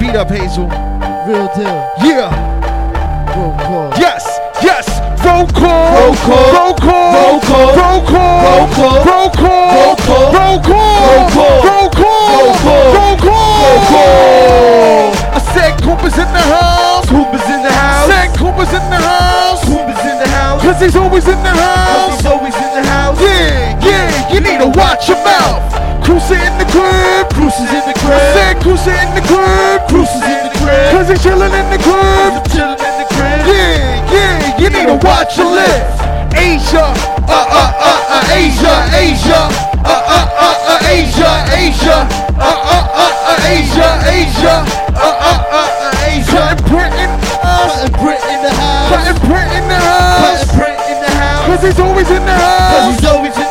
go. Throw that beat up, Hazel. Real deal. Yeah. Roll call. Yes. Yes. Roll call. Roll call. Roll call. Roll call. Roll call. Roll call. Roll call. Roll call. Roll call. Roll call. Roll call. Roll call. Roll call. Roll call. I said Cooper's in the house. Cooper's in the house. Said Cooper's in the house. Cooper's in the house. Cause he's always in the Cause house. he's always in the house. Cruiser in the crib. Cruises in the I said Cruiser in the crib. Cruises in the crib. Cause he's chillin' in the crib. I'm chilling in the crib. Yeah, yeah, you need to watch your lips. Asia, uh, uh, uh, uh, Asia, Asia, uh, uh, uh, uh, Asia, Asia, uh, uh, uh, uh, Asia, Asia, uh, uh, uh, uh, Asia. Cutting print in the house. Cutting Brit in the house. Cutting print in the house. Cutting Brit in the house. Cause he's always in the Cause he's always in the house.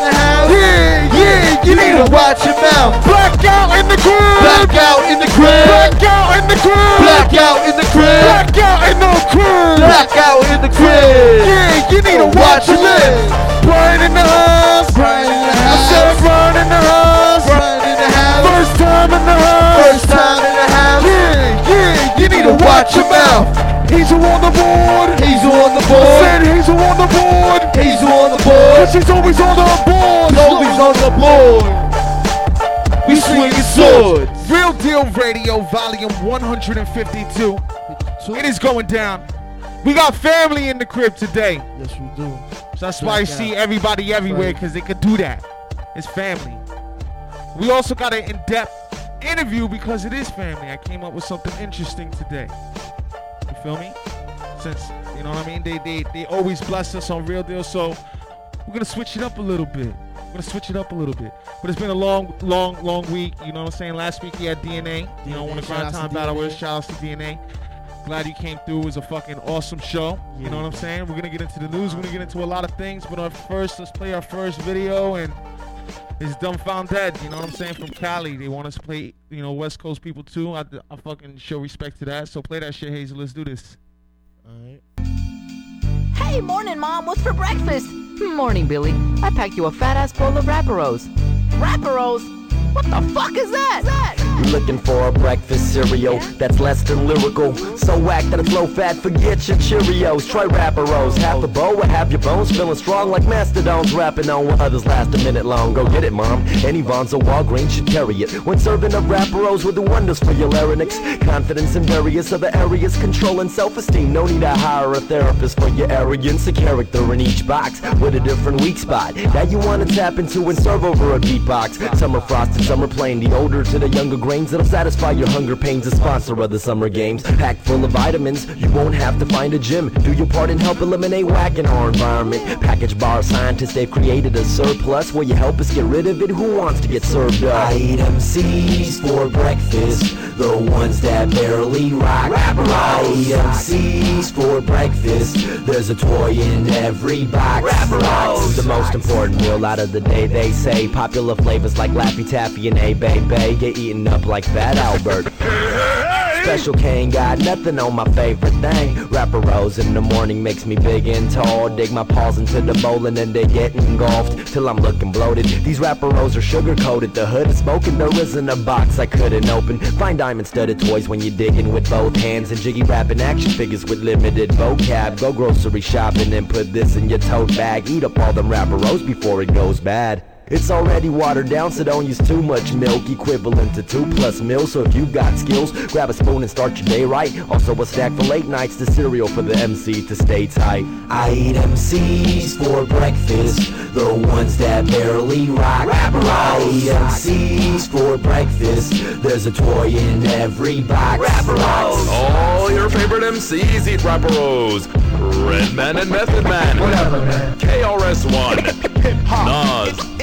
You need to watch your mouth. Black out in the crib. Black out in the crib. Black out in the crib. Black out in the crib. Black out in the crib. Black out in the crib. Yeah, you need to watch your lips. Brian in the house. Brian in the I house. said Brian in the house. Brian in the house. First time in the house. First time in the house. Yeah, yeah, you need to watch your mouth. Hazel on the board. Hazel on the board. I said Hazel on the board. Hazel on the board. Cause she's always on the board. Always on the board. We swinging swords. Real Deal Radio, volume 152. It is going down. We got family in the crib today. Yes, we do. So that's why you Black see everybody everywhere Right. because they could do that. It's family. We also got an in-depth interview because it is family. I came up with something interesting today. You feel me? Since you know what I mean, they they they always bless us on Real Deal, so we're gonna switch it up a little bit. We're gonna switch it up a little bit. But it's been a long, long, long week. You know what I'm saying? Last week we had DNA. You know, DNA, one of shout Grind Time Battle was shout outs to DNA. Glad you came through. It was a fucking awesome show. You know what I'm saying? We're gonna get into the news. We're gonna get into a lot of things. But uh, first, let's play our first video. And it's Dumbfoundead. You know what I'm saying? From Cali. They want us to play, you know, West Coast people too. I, I fucking show respect to that. So play that shit, Hazel. Let's do this. Alright. Morning, Mom. What's for breakfast? Hmm, morning, Billy. I packed you a fat ass bowl of Rapparos. Rapparos? What the fuck is that? Looking for a breakfast cereal that's less than lyrical. So whack that it's low fat, forget your Cheerios. Try Rapparos, half a bow or have your bones feeling strong like Mastodons. Rapping on what others last a minute long. Go get it, mom. Any Vons or Walgreens should carry it. When serving up Rapparos with the wonders for your larynx. Confidence in various other areas, control and self-esteem. No need to hire a therapist for your arrogance. A character in each box with a different weak spot that you want to tap into and serve over a beatbox. Summer frosted, and summer plain. The older to the younger grains that'll satisfy your hunger pains. A sponsor of the summer games, packed full of vitamins. You won't have to find a gym. Do your part and help eliminate whack in our environment. Package bar scientists, they've created a surplus where you help us get rid of it. Who wants to get served up? I eat MCs for breakfast, the ones that barely rock. I eat MCs for breakfast. There's a toy in every box. The most important meal out of the day, they say. Popular flavors like Laffy Taffy and A Bay Bay get eaten up like Fat Albert. Special K ain't got nothing on my favorite thing. Rapper Rose in the morning makes me big and tall. Dig my paws into the bowl and then they get engulfed till I'm looking bloated. These Rapper Rose are sugar coated. The hood is smoking. There isn't a box I couldn't open. Find diamond studded toys when you're digging with both hands and jiggy rapping action figures with limited vocab. Go grocery shopping and put this in your tote bag. Eat up all them Rapper Rose before it goes bad. It's already watered down, so don't use too much milk, equivalent to two plus meals. So if you've got skills, grab a spoon and start your day right. Also a snack for late nights, the cereal for the MC to stay tight. I eat MCs for breakfast, the ones that barely rock. I eat MCs for breakfast. There's a toy in every box. All your favorite MCs eat Rapparos. Redman and Method Man. Whatever, man. KRS-One. Hip Hop. Nas.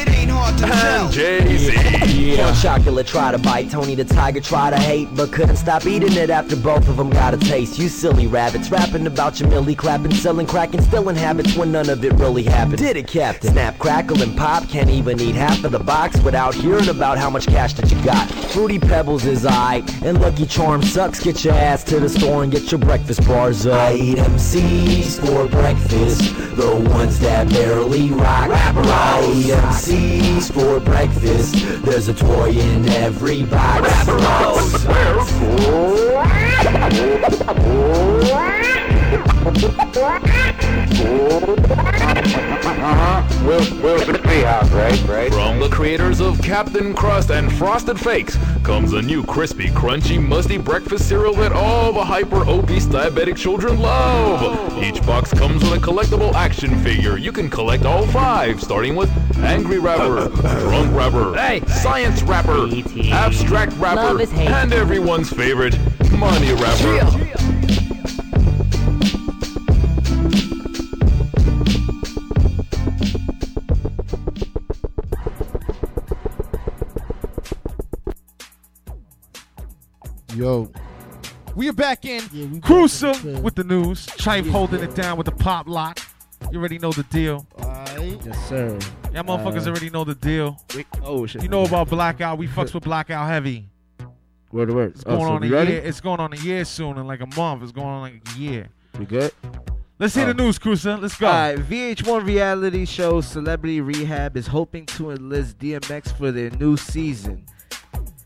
It ain't hard to tell. Jay-Z. Yeah. Chocolate try to bite, Tony the Tiger try to hate, but couldn't stop eating it after both of them got a taste. You silly rabbits, rapping about your millie clapping, selling crack and stealing habits when none of it really happened. Did it, Captain? Snap, crackle, and pop, can't even eat half of the box without hearing about how much cash that you got. Fruity Pebbles is aight, and Lucky Charm sucks. Get your ass to the store and get your breakfast bars up. I eat MCs for breakfast, the ones that barely rock. I eat MCs cheese for breakfast. There's a toy in every box. Will, Will Treehouse, right? Right? From the creators of Captain Crust and Frosted Fakes comes a new crispy, crunchy, musty breakfast cereal that all the hyper obese diabetic children love. Each box comes with a collectible action figure. You can collect all five, starting with Angry Rapper, Drunk Rapper, Science Rapper, E.T.. Abstract Rapper, Love is hate. and everyone's favorite, Money Rapper. Yo. We are back in. Yeah, we back Cruiser in the with the news. Chife holding it down with the pop lock. You already know the deal. Oh, Alright. Yes, sir. Y'all motherfuckers Uh, already know the deal. Wait, oh shit. You know about Blackout. We fucks with Blackout heavy. word to word. It's Oh, going so on a ready? year. It's going on a year soon in like a month. It's going on like a year. We good? Let's hear Oh. the news, Cruiser. Let's go. All right, VH1 reality show Celebrity Rehab is hoping to enlist DMX for their new season.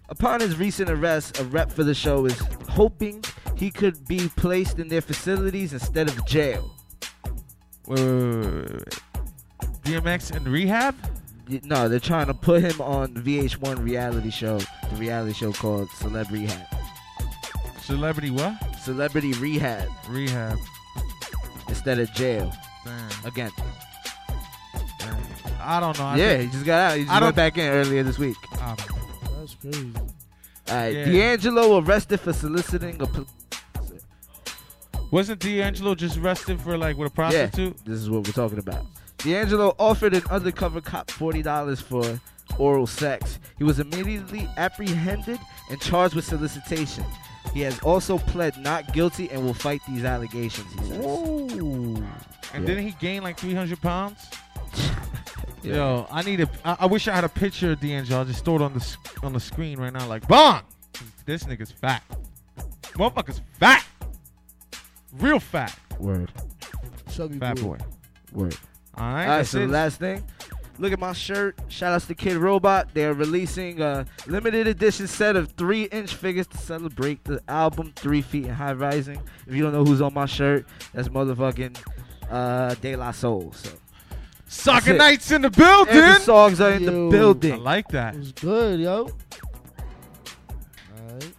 Upon his recent arrest, a rep for the show is hoping he could be placed in their facilities instead of jail. Wait, wait, wait, wait, wait. DMX in rehab? No, they're trying to put him on VH1 reality show, the reality show called Celebrity Rehab. Celebrity what? Celebrity Rehab Rehab. instead of jail. Damn. Again. damn. I don't know. I yeah, think- he just got out. He just I went don't- back in earlier this week. I don't know. That's crazy. All right, Yeah. D'Angelo arrested for soliciting a. pol- Wasn't D'Angelo just arrested for like with a prostitute? Yeah, This is what we're talking about. D'Angelo offered an undercover cop forty dollars for oral sex. He was immediately apprehended and charged with solicitation. He has also pled not guilty and will fight these allegations. He says. Ooh. And Yeah. didn't he gain like 300 pounds? Yeah. Yo, I need a. I, I wish I had a picture of D'Angelo. I'll just throw it on the s- on the screen right now. Like, bong! This nigga's fat. Motherfucker's fat. Real fat. Word. Chubby Fat boy. Word. All right. All right, that's so the it. last thing. Look at my shirt. Shout outs to Kidrobot. They're releasing a limited edition set of three inch figures to celebrate the album Three Feet and High Rising. If you don't know who's on my shirt, that's motherfucking uh, De La Soul. So Soccer it. nights in the and the building. songs are in the building. I like that. It was good, yo. Alright.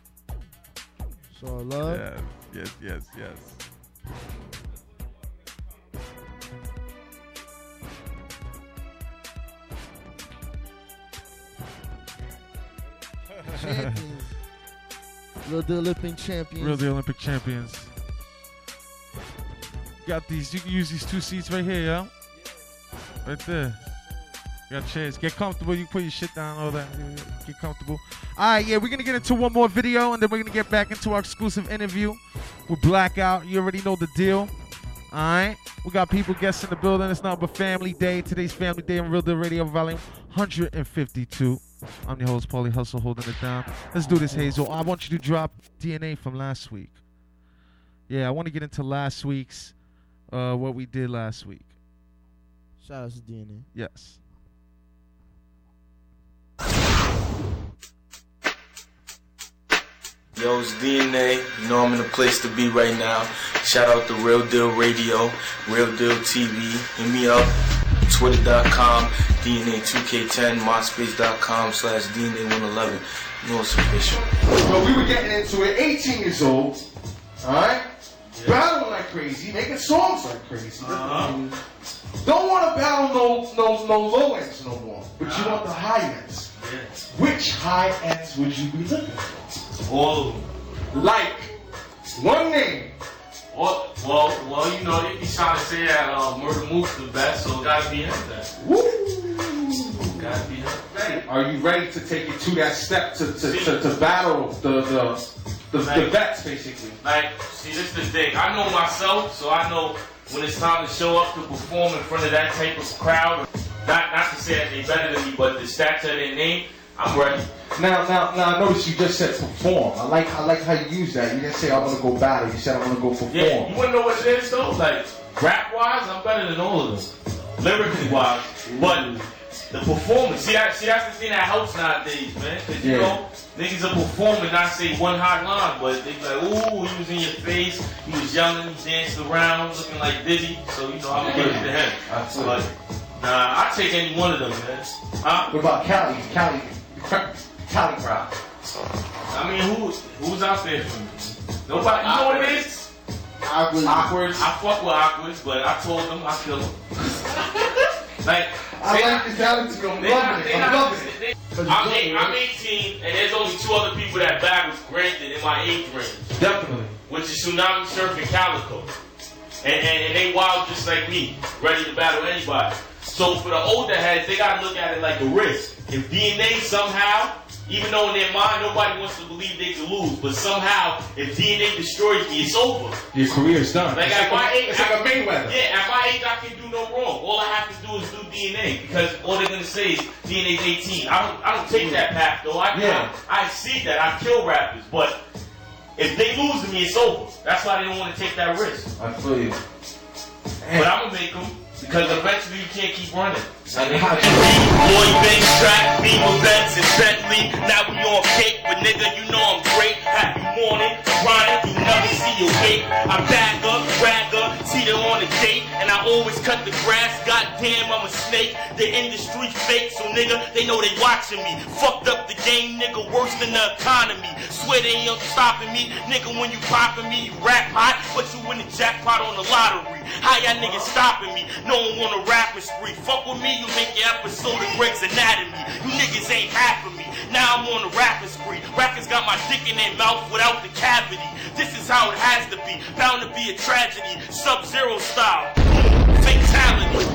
So love. Yes, yes, yes, yes. Real deal Olympic champions. Real the Olympic champions. Got these. You can use these two seats right here, yo. Right there. Got chairs. Get comfortable. You can put your shit down. All that. Get comfortable. All right, yeah. We're gonna get into one more video, and then we're gonna get back into our exclusive interview with Blackout. You already know the deal. All right. We got people guests in the building. It's not but Family Day. Today's Family Day on Real Deal Radio, volume 152. I'm your host, Paulie Hustle, holding it down. Let's do this, Hazel. I want you to drop DNA from last week. Yeah, I want to get into last week's, uh, what we did last week. Shout out to DNA. Yes. Yo, it's DNA. You know I'm in the place to be right now. Shout out to Real Deal Radio, Real Deal TV. Hit me up. Twitter.com, DNA2K10, MySpace.com slash DNA111. You know it's official. So we were getting into it, 18 years old, alright? Battling like crazy, making songs like crazy. Uh-huh. Don't want to battle no, no, no low ends no more, but you want the high ends. Which high ends would you be looking for? All of them. Like, one name. Well, well, well, you know, they be trying to say that uh, Murder Mook's the best, so it gotta be him then. Woo! Gotta be him. Hey, Are you ready to take it to that step to, to, to, to battle the, the, the, the vets, basically? Like, see, this is the thing. I know myself, so I know when it's time to show up to perform in front of that type of crowd. Not, not to say that they're better than me, but the stature of their name, I'm. Now, now, now, I noticed you just said perform. I like, I like how you use that. You didn't say I want to go battle. You said I want to go perform. Yeah, you wanna know what it is though? Like, rap wise, I'm better than all of them. Lyrically wise. But the performance. See that? See that's the thing that helps nowadays, man. Cause you Yeah. know niggas are performing, not say one hot line, but they be like, ooh, he was in your face. He was yelling, he danced around, looking like Diddy. So you know, I'm gonna give it to him. Absolutely. But nah, I take any one of them, man. Huh? What about Cali? Cali, Cali crowd. I mean, who who's out there for me? Nobody. You know what it is? Awkward. Awkward. I fuck with awkwards, but I told them I kill them. like I they like this attitude. I'm They not, loving they it. I'm not, loving it. they- I'm, eight, I'm 18, and there's only two other people that bag was granted in my age range, Definitely. which is Tsunami Surf and Calicoe. And, and, and they wild just like me, ready to battle anybody. So for the older heads, they gotta look at it like a risk. If DNA somehow, even though in their mind nobody wants to believe they can lose, but somehow if DNA destroys me, it's over. Your career's done. Like it's at like, my a, age, it's like a Mayweather. Yeah, at my age, I can do no wrong. All I have to do is do DNA because all they're gonna say is DNA's 18. I don't, I don't take that path though. I, Yeah. I, I see that. I kill rappers, but if they lose to me, it's over. That's why they don't want to take that risk. I feel you. But I'm gonna make them because eventually you can't keep running. Boy, bench track, beam events and Bentley. Now we on cake, but nigga, you know I'm great. Happy morning, grinding, you never see your weight. I bag up, rag up, cheater on a date, and I always cut the grass. Goddamn, I'm a snake. The industry fake, so nigga, they know they watching me. Fucked up the game, nigga, worse than the economy. Swear they ain't stopping me, nigga. When you popping me, you rap hot, but you win the jackpot on the lottery. How y'all niggas stopping me? No one wanna rap and spree. Fuck with me, you make your episode of Grey's Anatomy. You niggas ain't half of me. Now I'm on a rapping spree. Rappers got my dick in their mouth without the cavity. This is how it has to be. Bound to be a tragedy. Sub Zero style. Fatality.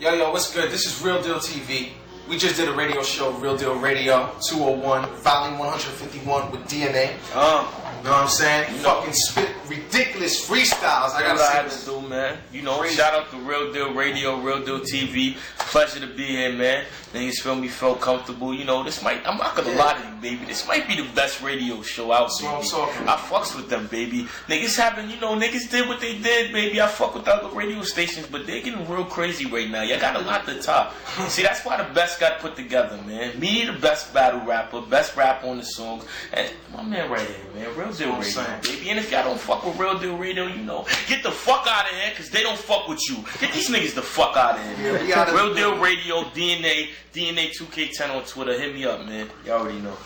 Yo, yo, what's good? This is Real Deal TV. We just did a radio show, Real Deal Radio 201, volume 151 with DNA. Uh, You know what I'm saying? Fucking spit ridiculous freestyles. I I gotta gotta say have to do, man. You know, shout out to Real Deal Radio, Real Deal TV. Pleasure to be here, man. Niggas feel me, felt comfortable. You know, this might, I'm not gonna lie to you, baby. This might be the best radio show out, That's what I'm baby. I fucks with them, baby. Niggas having, you know, niggas did what they did, baby. I fuck with the other radio stations, but they're getting real crazy right now. Y'all got a lot to top. See, that's why the best got put together, man. Me, the best battle rapper, best rapper on the songs, and my man right here, man. Real Deal Radio, saying. baby. And if y'all don't fuck with Real Deal Radio, you know, get the fuck out of here, cause they don't fuck with you. Get these niggas the fuck out of here. Yeah, Real Deal building. Radio, DNA, DNA 2K10 on Twitter. Hit me up, man. Y'all already know.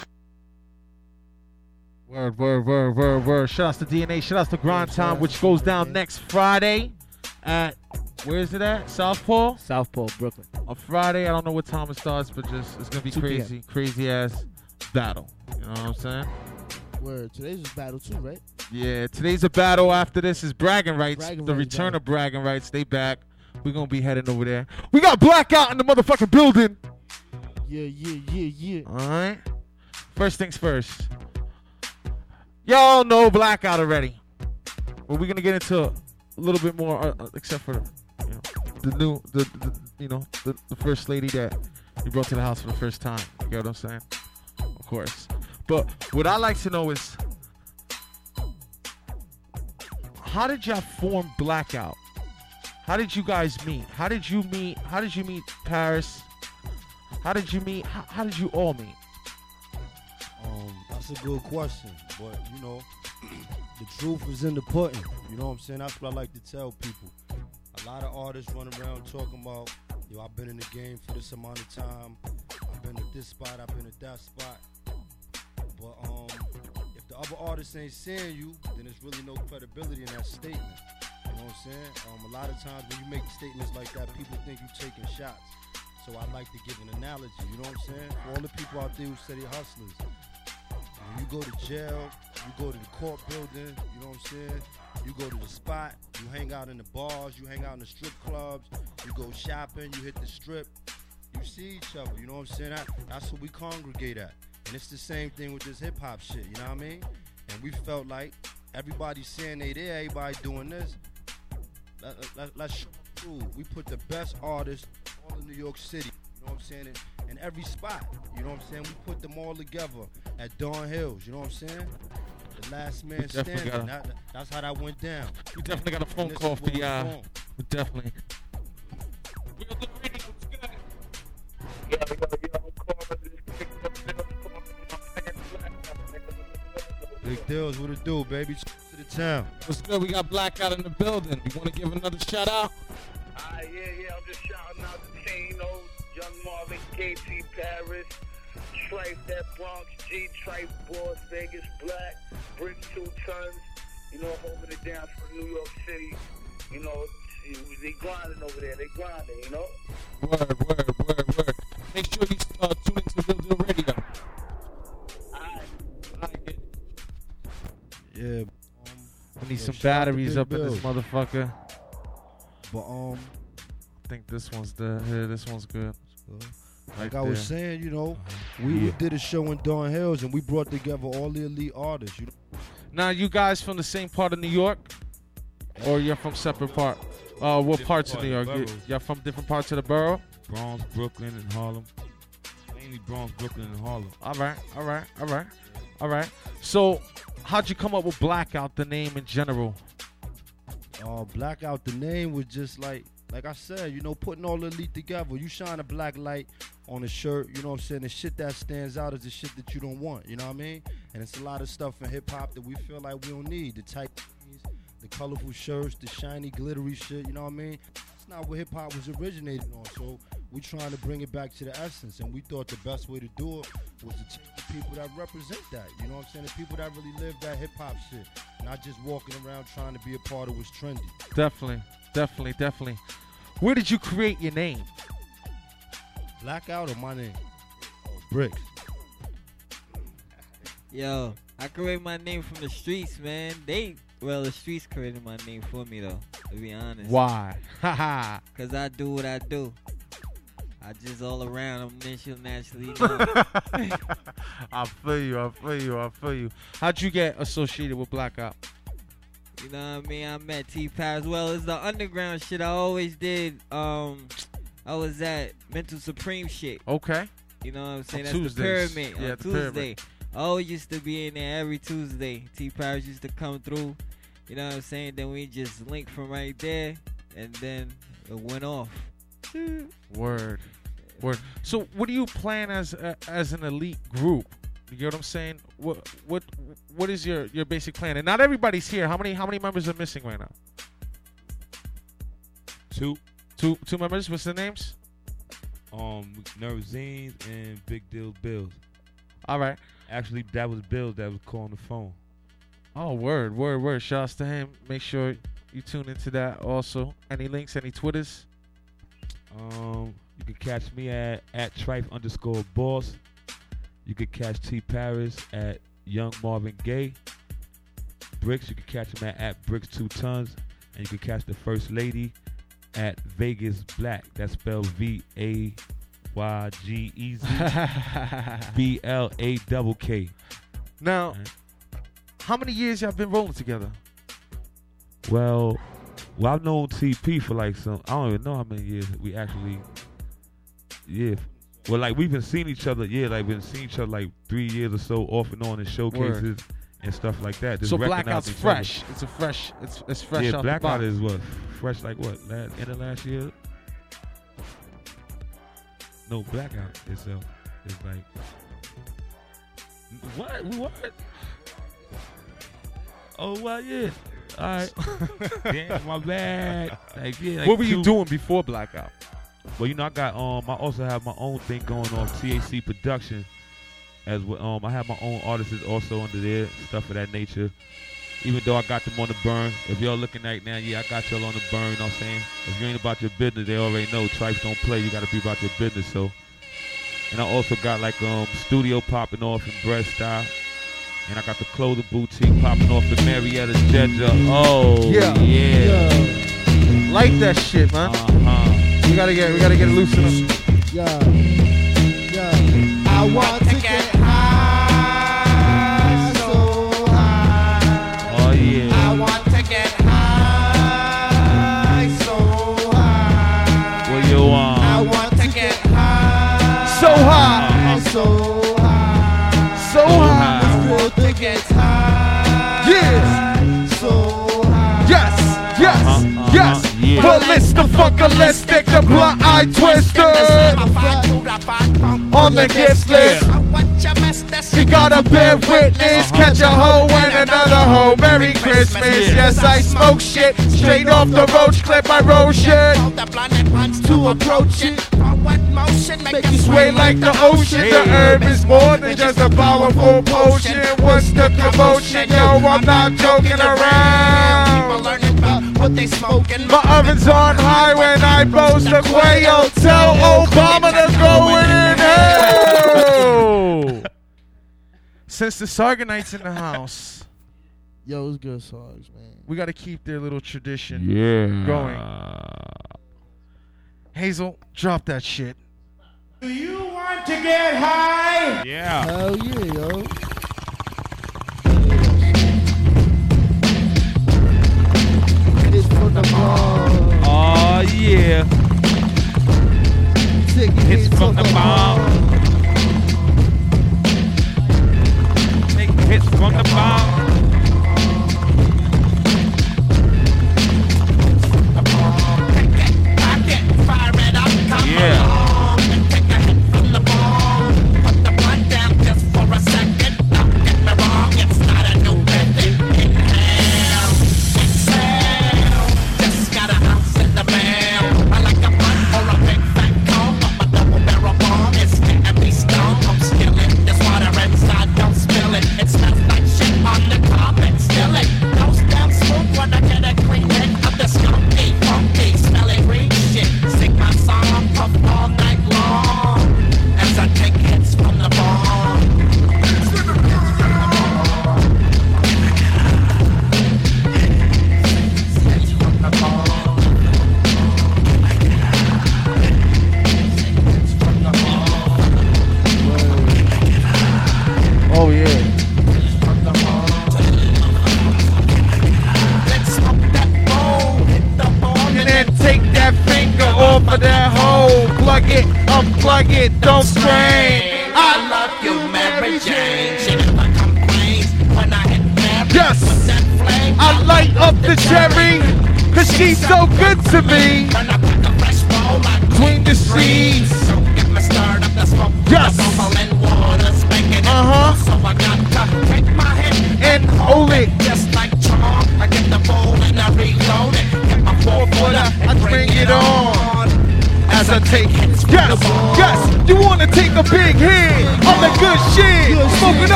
Word, word, word, word, word. Shouts to DNA. Shouts to Grind Time, which goes down next Friday at where is it at? South Pole? South Pole, Brooklyn. On Friday, I don't know what time it starts, but just it's gonna be 2 p.m. crazy, crazy ass battle. You know what I'm saying? Word. Today's a battle too, right? Yeah. Today's a battle. After this is bragging rights. Bragging the rights return battle. of bragging rights. They back. We're gonna be heading over there. We got blackout in the motherfucking building. Yeah, yeah, yeah, yeah. All right. First things first. Y'all know blackout already, but we're gonna get into a little bit more, uh, uh, except for you know the new, the, the you know the, the first lady that you brought to the house for the first time. You get what I'm saying? Of course. But what I like to know is how did y'all form blackout? How did you guys meet? How did you meet? How did you meet Paris? How did you meet? How, how did you all meet? Um, that's a good question, but you know, the truth is in the pudding. You know what I'm saying? That's what I like to tell people. A lot of artists run around talking about, yo, I've been in the game for this amount of time. I've been at this spot. I've been at that spot. But um, if the other artists ain't seeing you, then there's really no credibility in that statement. You know what I'm saying? Um, a lot of times when you make statements like that, people think you're taking shots. So I like to give an analogy. You know what I'm saying? For all the people out there who say they hustlers, when you go to jail, you go to the court building, you know what I'm saying? You go to the spot, you hang out in the bars, you hang out in the strip clubs, you go shopping, you hit the strip, you see each other, you know what I'm saying? That, that's what we congregate at. And it's the same thing with this hip hop shit, you know what I mean? And we felt like everybody's saying they there, everybody doing this. Let, let, let's ooh, we put the best artists all in New York City, you know what I'm saying? In, in every spot, you know what I'm saying? We put them all together at Dawn Hills, you know what I'm saying? last man standing. A, that, that's how that went down. We definitely got a phone call for y'all. We, we definitely. Big deals, what it do, baby? To the town. What's good? We got Blackout in the building. You want to give another shout out? Ah, yeah, yeah. I'm just shouting out to Tano, Young Marvin, KT Paris, Strife, that Bronx, G, Trife, Boss, Vegas, Black, Brick Two Tons, you know, holding it down for New York City. You know, they grinding over there, they grinding, you know? Word, word, word, word. Make sure you uh, tune into Real Deal Radio. Yeah. We need Yo, some shout out to batteries Big up in this motherfucker. But um, I think this one's the here. This one's good. Like Right I was there. saying, you know, we, we Yeah. did a show in Dawn Hills and we brought together all the elite artists. You know, Now, you guys from the same part of New York, or you're from separate part? Uh, what Different parts of New York? the You, boroughs. y'all from different parts of the borough? Bronx, Brooklyn, and Harlem. Mainly Bronx, Brooklyn, and Harlem. All right, all right, all right, all right. So, how'd you come up with Blackout, the name in general? uh, Blackout, the name was just like, like I said, you know, putting all the elite together. You shine a black light on a shirt, you know what I'm saying? The shit that stands out is the shit that you don't want, you know what I mean? And it's a lot of stuff in hip hop that we feel like we don't need. The tight, the colorful shirts, the shiny, glittery shit, you know what I mean? It's not what hip hop was originated on. So we're trying to bring it back to the essence. And we thought the best way to do it was to take the people that represent that, you know what I'm saying? The people that really live that hip hop shit, not just walking around trying to be a part of what's trendy. Definitely, definitely, definitely. Where did you create your name? Blackout or my name? Oh, Bricks. Yo, I created my name from the streets, man. They, well, the streets created my name for me, though, to be honest. Why? Haha. Because I do what I do. I just all around. I'm naturally, naturally known. I feel you. I feel you. I feel you. How'd you get associated with Blackout? You know what I mean? I met T Paris. Well, it's the underground shit I always did. Um, I was at Mental Supreme shit. Okay. You know what I'm saying? On That's Tuesdays. the pyramid Yeah, on the Tuesday. pyramid. I always used to be in there every Tuesday. T Paris used to come through. You know what I'm saying? Then we just linked from right there, and then it went off. Word. Word. So, what do you plan as uh, as an elite group? You get what I'm saying? What what what is your your basic plan? And not everybody's here. How many how many members are missing right now? Two. Two two members. What's the names? Um, Nervzines and Big Deal Bills. All right. Actually, that was Bills that was calling the phone. Oh, word, word, word. Shouts to him. Make sure you tune into that also. Any links, any Twitters? Um, you can catch me at at Trife underscore Boss. You can catch T Paris at Young Marvin Gaye. Bricks, you can catch him at, at Bricks Two Tons, and you can catch the First Lady at Vegas Black. That's spelled V A Y G E Z B L A double K. Now, how many years y'all been rolling together? Well, well, I've known TP for like some. I don't even know how many years we actually. Yeah. Well, like we've been seeing each other. Yeah, like we've been seeing each other like three years or so off and on in showcases and stuff like that. Just so Blackout's other. fresh. It's a fresh. It's it's fresh yeah, Blackout is what fresh like what last end of last year. No, Blackout itself is like what what. Oh well, yeah. All right. Damn, my bad. Like, yeah, like what were you two- doing before Blackout? Well, you know, I got um, I also have my own thing going on, THC Production, as well. Um, I have my own artists also under there, stuff of that nature. Even though I got them on the burn, if y'all looking right now, yeah, I got y'all on the burn. You know what I'm saying? If you ain't about your business, they already know. Trife's don't play. You got to be about your business. So, and I also got like um studio popping off in breast style. And I got the clothing boutique popping off in Marietta, Georgia. Oh, Yeah, yeah. Like that shit, man. Uh-huh. We gotta get we gotta get it loosened up. Yeah, yeah. I want to get high, so high. Oh yeah. I want to get high, so high. What you want? I want to get high, So high. so high, So high. It's real to get high, Yeah. so high. Yes, yes. Uh-huh, Yes, yeah. it's the fuckeristic, the blunt eye twister. On the guest list, you gotta bear witness. Catch a hoe and another hoe. Merry Christmas. Yes, I smoke shit straight off the roach clip. I roll shit to approach it. Make you sway like the ocean. The herb is more than just a powerful potion. What's the commotion? Yo, I'm not joking around. My oven's on high when I boast a quail. Tell Obama to go in hell. Since the Sargonites in the house, Yo, it's good songs, man. we got to keep their little tradition Yeah. going. Hazel, drop that shit. Do you want to get high? Yeah. Hell yeah, yo. From the ball. Oh yeah. Hits from the bong. Take hits from the bong.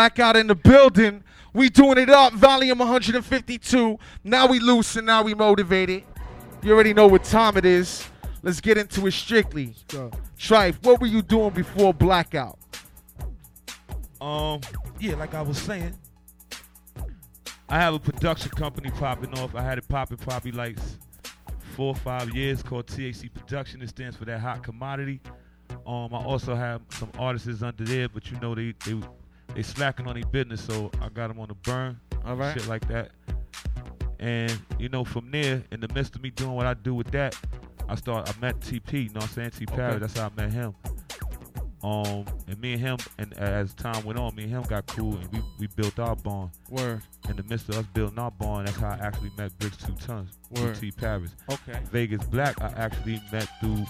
Blackout in the building. We doing it up. Volume 152. Now we loose and now we motivated. You already know what time it is. Let's get into it strictly. Go. Trife, what were you doing before blackout? Um, yeah, like I was saying, I have a production company popping off. I had it popping probably like four or five years called THC Production. It stands for that hot commodity. Um, I also have some artists under there, but you know they they they slacking on their business, so I got them on the burn, All right. shit like that. And you know, from there, in the midst of me doing what I do with that, I start. I met TP. You know, what I'm saying T Parry. Okay. That's how I met him. Um, and me and him, and as time went on, me and him got cool, and we, we built our bond. Word. In the midst of us building our bond, that's how I actually met Bricks Two Tons, Word. T Paris. Okay. Vegas Black, I actually met through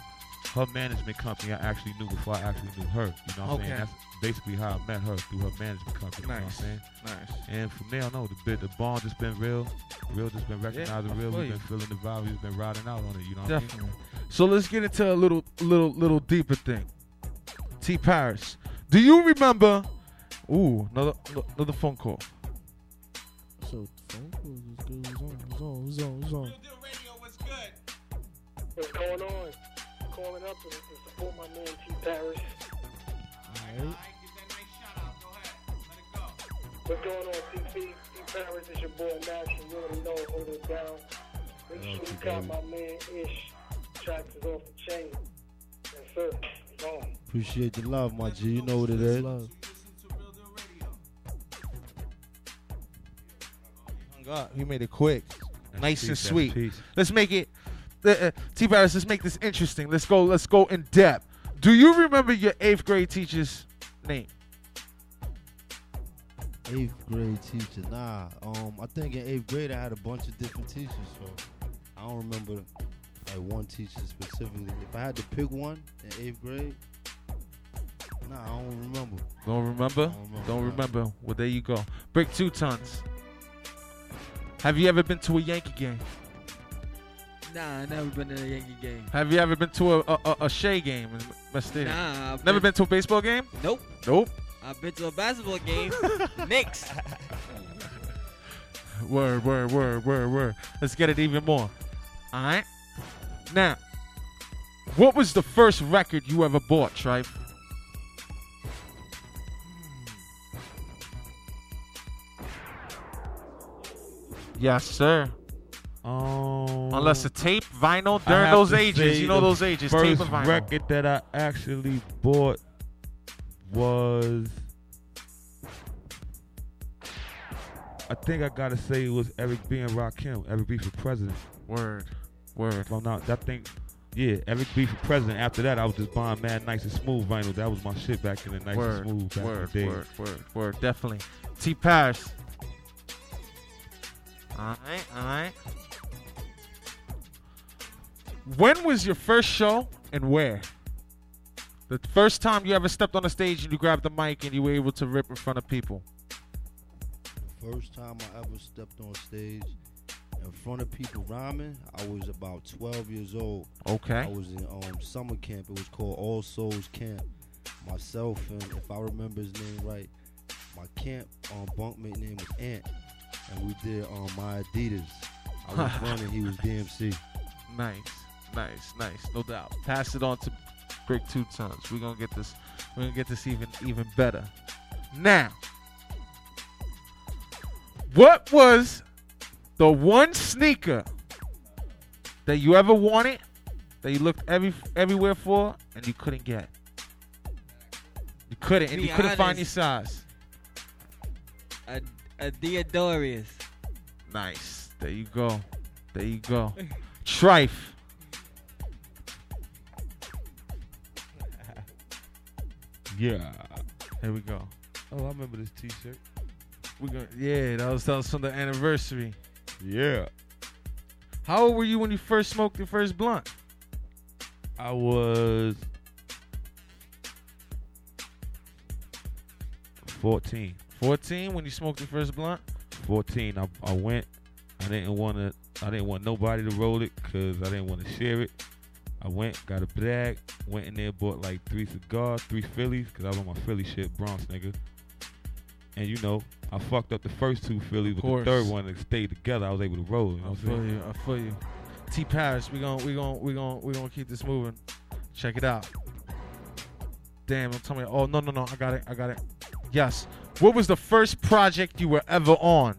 her management company. I actually knew before I actually knew her. You know what I'm saying? That's basically how I met her through her management company. You know what I'm Nice. saying? Nice. And from there, I know the bit, the bond just been real, real just been recognizing I real. feel We've been feeling the vibe. We've been riding out on it. You know what I mean? Definitely. So let's get into a little, little, little deeper thing. T Paris, do you remember? Ooh, another, another phone call. So phone calls is good. Who's on? Who's on? Who's on? Who's on? What's going on? Calling up to, to support my man T Paris. What's going on, TP? T Paris is your boy Nash. You already know hold it down. Make sure you got my man Ish. Tracks is off the chain. Yes, sir. Gone. Appreciate the love, my G. You know what it is. God, he made it quick, nice and peace, that's sweet. peace. Let's make it, uh, uh, T. Paris. Let's make this interesting. Let's go. Let's go in depth. Do you remember your eighth grade teacher's name? Eighth grade teacher. Nah. Um, I think in eighth grade I had a bunch of different teachers, so I don't remember like one teacher specifically. If I had to pick one in eighth grade, nah, I don't remember. Don't remember? Don't remember. Well, there you go. Brick Two Tons. Have you ever been to a Yankee game? Nah, I never been to a Yankee game. Have you ever been to a a, a, Shea game in Stadium? Nah, I've Never been- been to a baseball game? Nope. Nope. I've been to a basketball game. Knicks. Word, word, word, word, word. Let's get it even more. All right. Now, what was the first record you ever bought, Trife? Yes, sir. Um, Unless a tape, vinyl, during those ages, you know those ages, tape and vinyl. record that I actually bought was, I think I gotta say it was Eric B and Rakim. Eric B for president. Word, word. If I'm not, I think, yeah, Eric B for president. After that, I was just buying mad nice and smooth vinyl. That was my shit back in the nice word, and smooth back word, in the day. word, word, word. Definitely. T Paris. All right, all right. When was your first show and where? The first time you ever stepped on a stage and you grabbed the mic and you were able to rip in front of people. The First time I ever stepped on stage in front of people rhyming, I was about 12 years old. Okay. I was in um, summer camp. It was called All Souls Camp. Myself and, if I remember his name right, my camp um, bunkmate name was Ant, and we did um, my Adidas. I was running, he was DMC. Nice, nice, nice, no doubt. Pass it on to Brick Two Tons. We're gonna get this. We're gonna get this even even better. Now, what was the one sneaker that you ever wanted that you looked every everywhere for and you couldn't get? You couldn't, and you couldn't find your honest. size. A, a Diodorus. Nice. There you go. There you go. Trife. Yeah. Here we go. Oh, I remember this T-shirt. We go. Yeah, that was that was from the anniversary. Yeah. How old were you when you first smoked your first blunt? I was 14. 14 when you smoked your first blunt? 14. I, I went. I didn't want to. I didn't want nobody to roll it because I didn't want to share it. I went, got a bag, went in there, bought like three cigars, three Phillies, because I was on my Philly shit, Bronx nigga. And you know, I fucked up the first two Phillies, but the third one that stayed together, I was able to roll. You know I what I'm feel saying? you. I feel you. T Paris, we gon' we gon' we gon' we gonna keep this moving. Check it out. Damn, I'm telling you. Oh no no no, I got it. I got it. Yes. What was the first project you were ever on?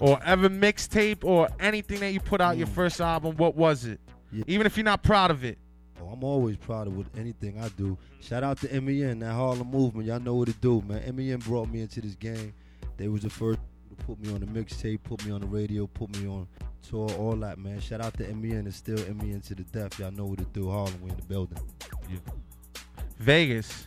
Or ever mixtape or anything that you put out your mm. first album? What was it? Yeah. Even if you're not proud of it. Oh, I'm always proud of what, anything I do. Shout out to MEN, that Harlem movement. Y'all know what to do, man. MEN brought me into this game. They was the first to put me on the mixtape, put me on the radio, put me on tour, all that, man. Shout out to MEN. It's still MEN to the death. Y'all know what to do. Harlem, we in the building. Vegas.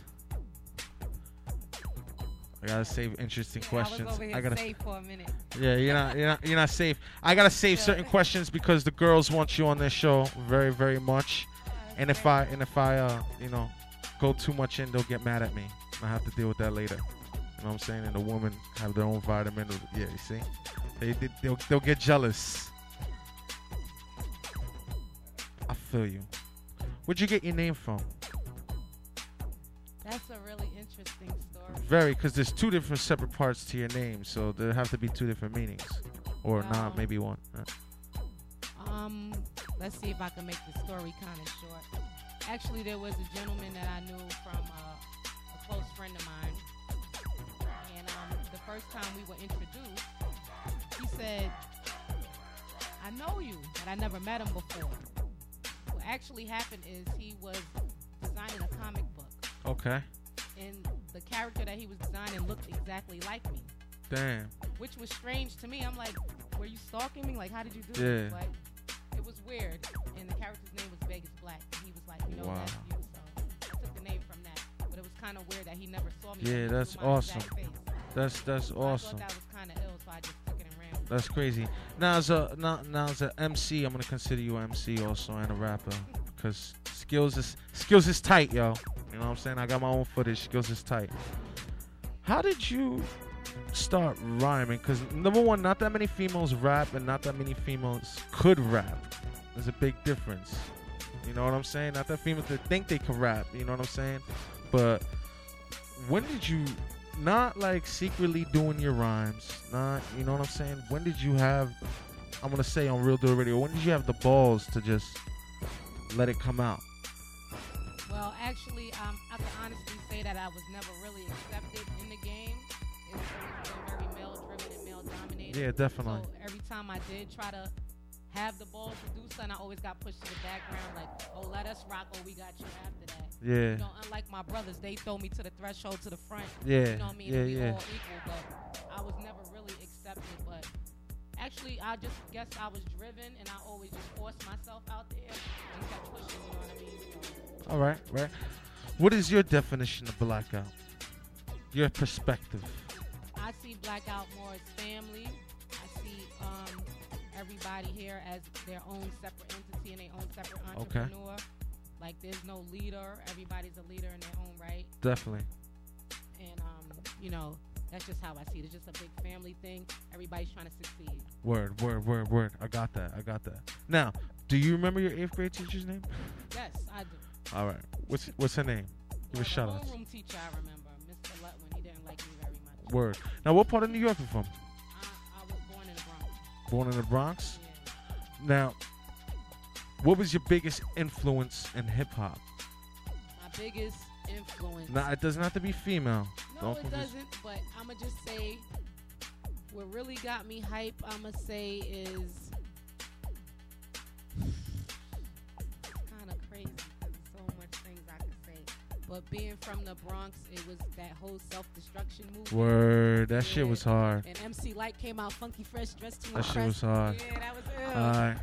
I gotta save interesting I questions. over here gotta safe for a minute. Yeah, you're not, you're not, you're not safe. I gotta save certain questions because the girls want you on this show very, very much. And if I, and if I, uh, you know, go too much in, they'll get mad at me. I have to deal with that later. You know what I'm saying? And the women have their own vitamin. Yeah, you see, they, they they'll, they'll get jealous. I feel you. Where'd you get your name from? That's a really interesting. Very, because there's two different separate parts to your name, so there have to be two different meanings, or not, Um, maybe one. Uh, Um, let's see if I can make the story kind of short. Actually, there was a gentleman that I knew from uh, a close friend of mine, and um, the first time we were introduced, he said, "I know you, but I never met him before." What actually happened is he was designing a comic book, Okay. and the character that he was designing looked exactly like me, Damn. which was strange to me. I'm like, "Were you stalking me? Like, how did you do Yeah. this?" Like, it was weird. And the character's name was Vegas Black. And he was like, "You know, Wow. that's you." Um, so I took the name from that. But it was kind of weird that he never saw me. Yeah, that's awesome. That's that's So awesome. That was kind of ill, so I just took it and ran. That's crazy. Now as a now, now as a MC, I'm gonna consider you an MC also and a rapper, cause skills is skills is tight, yo. You know what I'm saying? I got my own footage. Skills is tight. How did you start rhyming? Cause number one, not that many females rap, and not that many females could rap. There's a big difference. You know what I'm saying? Not that females that think they can rap. You know what I'm saying? But when did you not like secretly doing your rhymes not you know what i'm saying when did you have i'm gonna say on real deal radio when did you have the balls to just let it come out Well, actually, um, I can honestly say that I was never really accepted in the game. It's always been very male-driven and male-dominated. Yeah, definitely. So every time I did try to have the balls to do something, I always got pushed to the background. Like, oh, let us rock, or we got you after that. Yeah. You know, unlike my brothers, they throw me to the threshold, to the front. Yeah, You know what I mean? yeah, we yeah. all equal, but I was never really accepted. But actually, I just guess I was driven, and I always just forced myself out there and kept pushing. You know what I mean? All right right what is your definition of blackout your perspective I see blackout more as family. I see um, everybody here as their own separate entity and their own separate entrepreneur. Okay. entrepreneur. Like there's no leader. Everybody's a leader in their own right. definitely And um, you know, that's just how I see it. It's just a big family thing. Everybody's trying to succeed. word word word word i got that i got that now do you remember your eighth grade teacher's name Yes, I do. all right what's what's her name give a shout out Homeroom teacher, I remember, Mr. Lutwin. He didn't like me very much. word now what part of new york are you from I was born in the Bronx. born in the Bronx. Now, what was your biggest influence in hip hop? My biggest influence. Now, it doesn't have to be female. No, Don't it doesn't. But I'ma just say, what really got me hype, I'ma say is kind of crazy so much things I could say. But being from the Bronx, it was that whole self-destruction movement. Word, that shit was hard. And MC Lyte came out funky fresh, dressed to That shit was hard. Yeah, that was ill. Alright.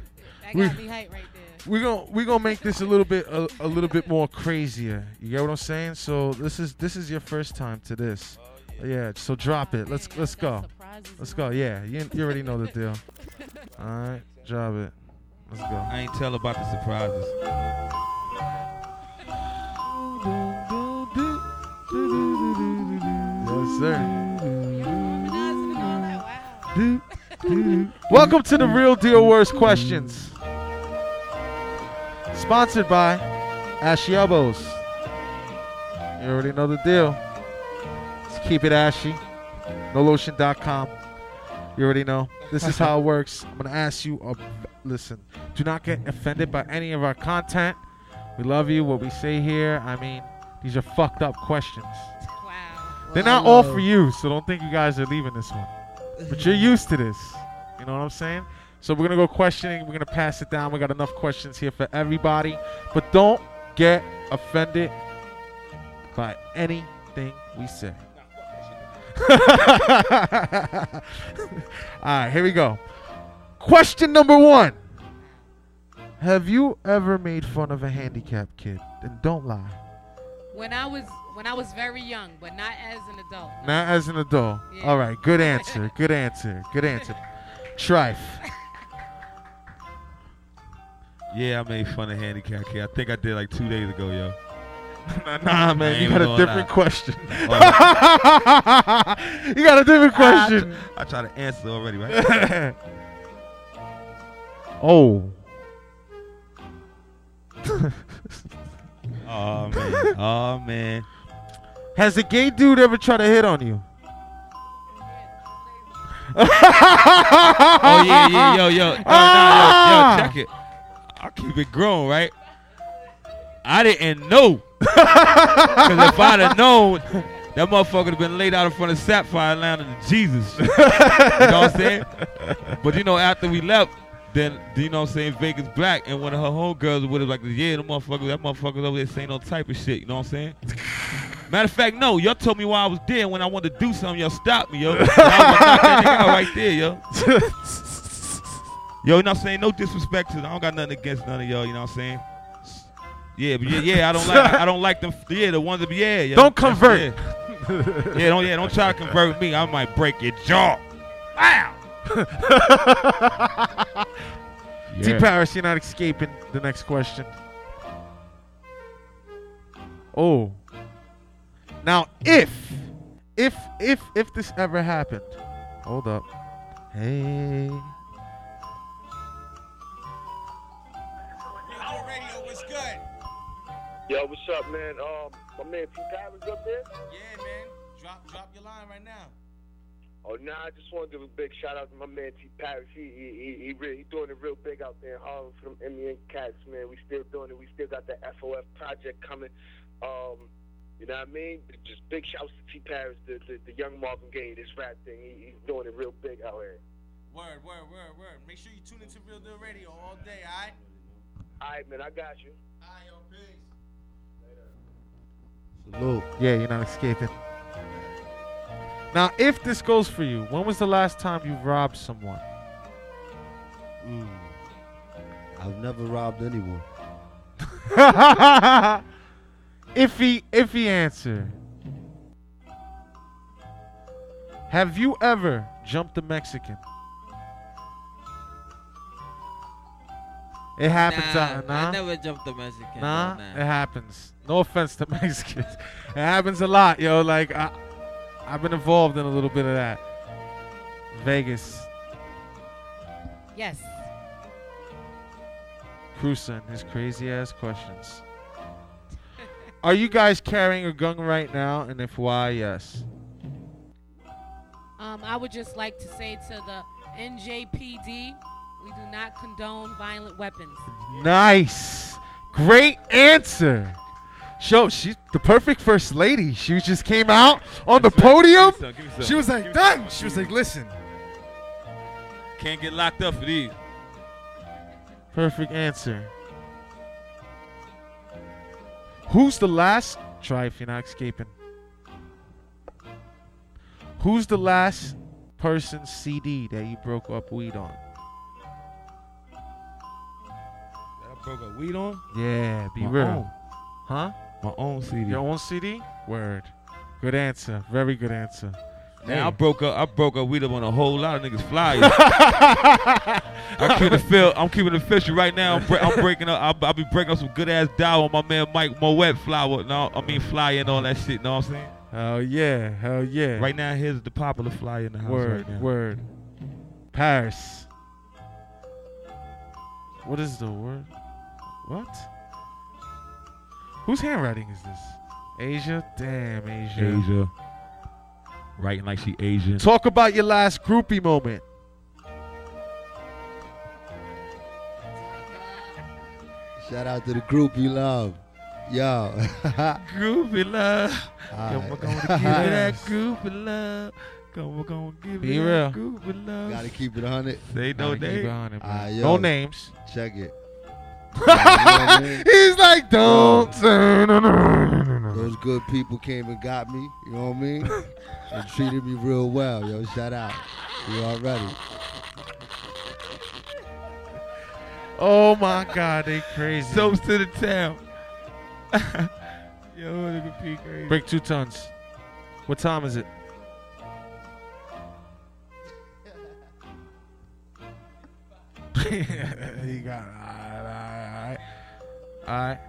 That We- got me hype right there. We're gonna we gonna make this a little bit a, a little bit more crazier. You get what I'm saying? So this is this is your first time to this. yeah. So drop it. Let's let's go. Let's go. Yeah. You you already know the deal. All right. Drop it. Let's go. I ain't tell about the surprises. Yes, sir. Welcome to the Real Deal Worst Questions. Sponsored by Ashy Elbows. You already know the deal. Let's keep it ashy. NoLotion.com. You already know. This is how it works. I'm going to ask you, uh, listen, do not get offended by any of our content. We love you. What we say here, I mean, these are fucked up questions. Wow. They're not all for you, so don't think you guys are leaving this one. But you're used to this. You know what I'm saying? So we're gonna go questioning. We're gonna pass it down. We got enough questions here for everybody. But don't get offended by anything we say. all right, here we go. Question number one. Have you ever made fun of a handicapped kid? And don't lie. When I was when I was very young, but not as an adult. Not as an adult. All right, good answer. Good answer. Good answer. Trife. Yeah, I made fun of handicap kid. I think I did like two days ago, yo. Nah, man, I you got a different lie. question. Oh. You got a different question. I try to answer already, right? oh. oh man. Oh man. Has a gay dude ever tried to hit on you? oh yeah, yeah, yo, yo, yo, nah, yo, yo, check it. I keep it grown, right? I didn't know. Cause if I'd have known, that motherfucker would have been laid out in front of Sapphire Lounge and Jesus. you know what I'm saying? But you know, after we left, then you know what I'm saying, Vegas Black and one of her homegirls with us like, yeah, the motherfucker, that motherfucker over there saying no type of shit. You know what I'm saying? Matter of fact, no, y'all told me while I was there when I wanted to do something, y'all stopped me, yo. I was that nigga out right there, yo. Yo, you know what I'm saying? No disrespect to them. I don't got nothing against none of y'all, you know what I'm saying? Yeah, but yeah, yeah, I don't like I don't like them yeah, the ones that yeah, yo. Don't convert. Yeah. yeah, don't yeah, don't try to convert me. I might break your jaw. Wow. Yeah. Paris, you're not escaping the next question. Oh. Now if if if if this ever happened. Hold up. Hey. Yo, what's up, man? Um, my man T Paris up there? Yeah, man. Drop drop your line right now. Oh, nah, I just want to give a big shout out to my man T Paris. He he he, he, really, he doing it real big out there in Harlem for them Indian cats, man. We still doing it. We still got the FOF project coming. Um, you know what I mean? Just big shouts to T Paris, the, the the young Marvin Gaye, this rap thing. He, he's doing it real big out here. Word, word, word, word. Make sure you tune into Real Deal Radio all day, alright? All right, man, I got you. Alright, yo, peace. Salute. Yeah, you're not escaping. Now, if this goes for you, when was the last time you robbed someone? Mm. I've never robbed anyone. iffy, iffy answer. Have you ever jumped a Mexican? It happens. Nah, uh, nah? I never jumped a Mexican. Nah, no, it happens. No offense to Mexicans, it happens a lot, yo. Like I, I've been involved in a little bit of that. Vegas, Yes. Crusoe and his crazy ass questions. Are you guys carrying a gun right now? And if why, yes. Um, I would just like to say to the NJPD, we do not condone violent weapons. Nice, great answer. Show she's the perfect first lady. She just came out on the podium. Give me some, give me some. She was like, Give me some. done. She was like, listen. Can't get locked up for these. Perfect answer. Who's the last? Trife you're not escaping. Who's the last person CD that you broke up weed on? I broke a weed on? Yeah, be My real. own. Huh? My own CD. Your own CD? Word. Good answer. Very good answer. Man, I broke up. I broke up weed up on a whole lot of niggas flyers. I keep it feel. I'm keeping it official right now. I'm, bre- I'm breaking up. I'll, I'll be breaking up some good ass dough on my man Mike Moet flower. No, I mean flyer and all that shit. Know what I'm saying? Hell yeah. Hell yeah. Right now, here's the popular flyer in the house Word. right now. Word. Paris. What is the word? What? Whose handwriting is this? Asia? Damn, Asia. Asia. Writing like she Asian. Talk about your last groupie moment. Shout out to the group you love. Yo. Groupie love. Alright. Come, we're gonna give it that groupie love. Come, we're gonna give Be it real. that groupie love. Gotta keep it 100. Say no Gotta keep name. it on man. Ah, yo. No names. Check it. He's like, don't say no, no, no, no, no. Those good people came and got me, you know what I mean? and treated me real well, yo. Shout out. You already. Oh my God, they crazy. Toast to the town. Yo, nigga P crazy. Brick Two Tons. What time is it? you got it. All right, all right.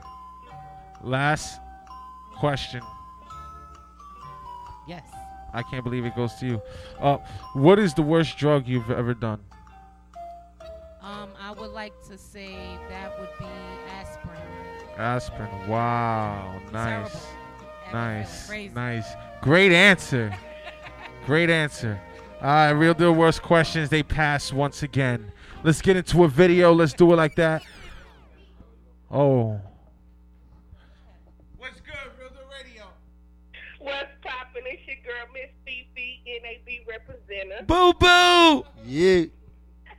Last question. Yes. I can't believe it goes to you. Uh, what is the worst drug you've ever done? Um, I would like to say that would be aspirin. Aspirin. Wow. Nice. Terrible. Nice. Nice. Great answer. Great answer. All right, real deal worst questions. They pass once again. Let's get into a video. Let's do it like that. Oh. What's good, Brother Radio? What's poppin'? It's your girl, Miss Fifi, NAB representative. Boo boo. Yeah.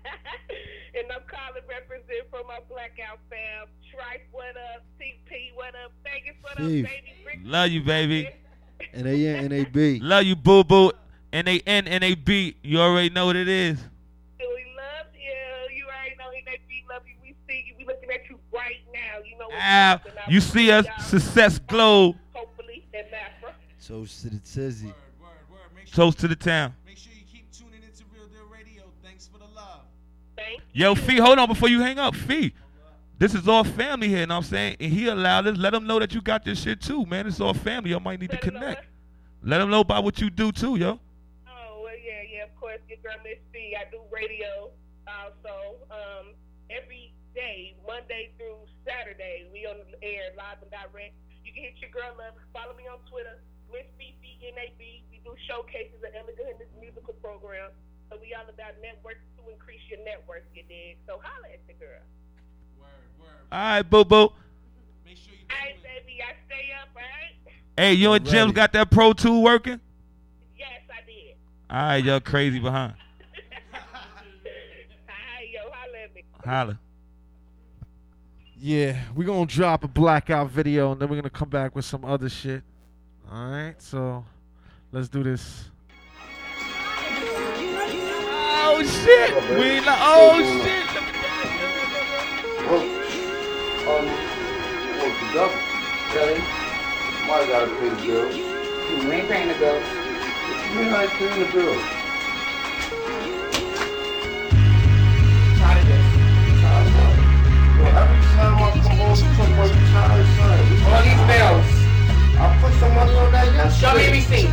and I'm calling represent for my blackout fam. Trife, what up? TP, what up? Vegas, what up, baby? Brick, Love you, baby. N A N N A B. Love you, boo boo. N A N N A B. You already know what it is. Now. You Ah, you see us, Success Globe. Hopefully, in Napa. Toast to the tizzy. Toast to the town. Yo, Fee, hold on before you hang up. Fee, this is all family here, you know what I'm saying? And he allowed us, let them know that you got this shit too, man. It's all family. Y'all might need to connect. Let them know about what you do too, yo. Oh, well, yeah, yeah, of course, your girl Miss B. I do radio also um, every day, Monday through Saturday. We on the air live and direct. You can hit your girl up. Follow me on Twitter, Miss BCNAB. We do showcases of Elegant in this musical program. So we all about networking to increase your network, you dig? So holla at your girl. All right, boo boo. Hey, baby, I stay up, all right? Hey, you and Jim's Ready. got that Pro Tool working? Yes, I did. All right, y'all crazy behind. Hi, yo, holla at me. Holla. Yeah, we're gonna drop a blackout video and then we're gonna come back with some other shit. Alright, so let's do this. Oh shit! We like, oh shit! Um, what's the double? Kelly, why gotta pay the bill? You ain't paying the bill. You mean ain't paying the bill? Bills. I put some money on that yesterday. Show me receipt.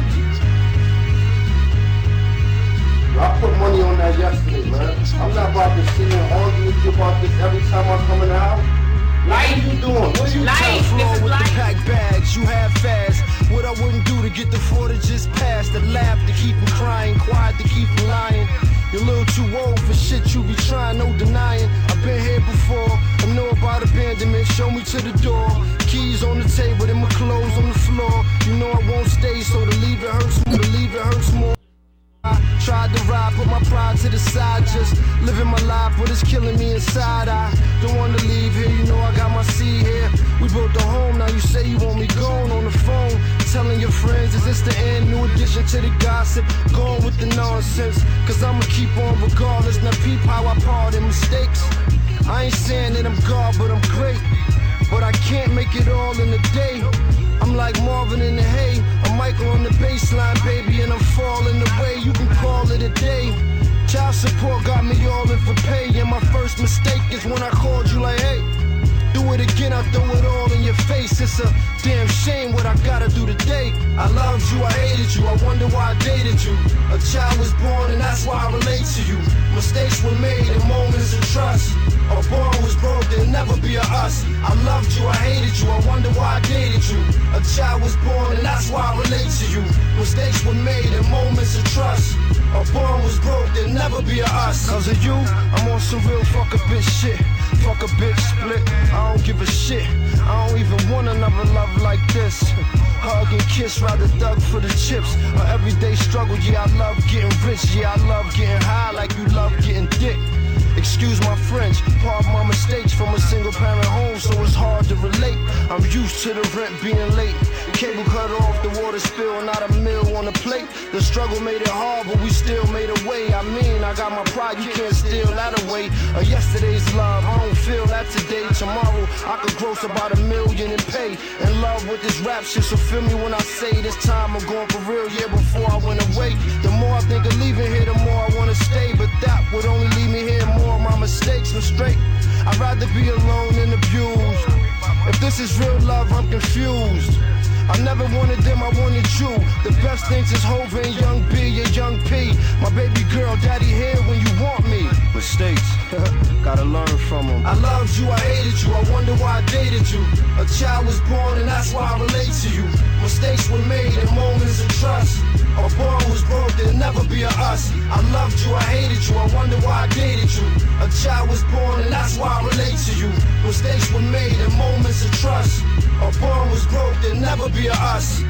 I put money on that yesterday, man. I'm not about to sit and argue with you about this every time I come in the house. What are you doing? What are you Life, doing? this is with life. the pack bags, you have fast. What I wouldn't do to get the four to just pass. Laugh to keep them crying, quiet to keep them lying. You're a little too old for shit you be trying, no denying. I've been here before, I know about abandonment. Show me to the door. Keys on the table, then my clothes on the floor. You know I won't stay, so to leave it hurts. To leave it hurts more. I tried to ride, put my pride to the side, just living my life, but it's killing me inside. I don't wanna leave here, you know I got my seat here. We built a home, now you say you want me gone on the phone. Telling your friends, is this the end? New addition to the gossip, going with the nonsense. Cause I'ma keep on regardless. Now peep how I pardon mistakes. I ain't saying that I'm God, but I'm great. But I can't make it all in a day. I'm like Marvin in the hay, I'm Michael on the baseline, baby, and I'm falling away. You can call it a day. Child support got me all in for pay, and my first mistake is when I called you like, hey. Do it again, I throw it all in your face. It's a damn shame what I gotta do today. I loved you, I hated you, I wonder why I dated you. A child was born, and that's why I relate to you. Mistakes were made in moments of trust. A bond was broke, there'll never be a us. I loved you, I hated you, I wonder why I dated you. A child was born, and that's why I relate to you. Mistakes were made in moments of trust. A bond was broke, there'll never be a us. Cause of you, I'm on some real fuck a bitch shit. Fuck a bitch split, I don't give a shit. I don't even want another love like this. Hug and kiss, rather thug for the chips. A everyday struggle, yeah, I love getting rich. Yeah, I love getting high like you love getting dick. Excuse my French, pardon my mistakes from a single parent home, so it's hard to relate. I'm used to the rent being late. Cable cut off, the water spill, not a meal on the plate. The struggle made it hard, but we still made a way. I mean, I got my pride, you can't steal that away. Uh, yesterday's love, I don't feel that today. Tomorrow, I could gross about a million in pay. In love with this rap shit, so feel me when I say this time I'm going for real. Yeah, before I went away. The more I think of leaving here, the more I wanna stay. But that would only leave me here more. Of my mistakes were straight. I'd rather be alone than abused. If this is real love, I'm confused. I never wanted them, I wanted you. The best things is Hov and Young B and Young P. My baby girl, daddy here when you want me. Mistakes, gotta learn from them. I loved you, I hated you, I wonder why I dated you. A child was born and that's why I relate to you. Mistakes were made in moments of trust. A bond was broke, there'll never be a us. I loved you, I hated you, I wonder why I dated you. A child was born and that's why I relate to you. Mistakes were made in moments of trust. A bond was broke, there'll never be a us.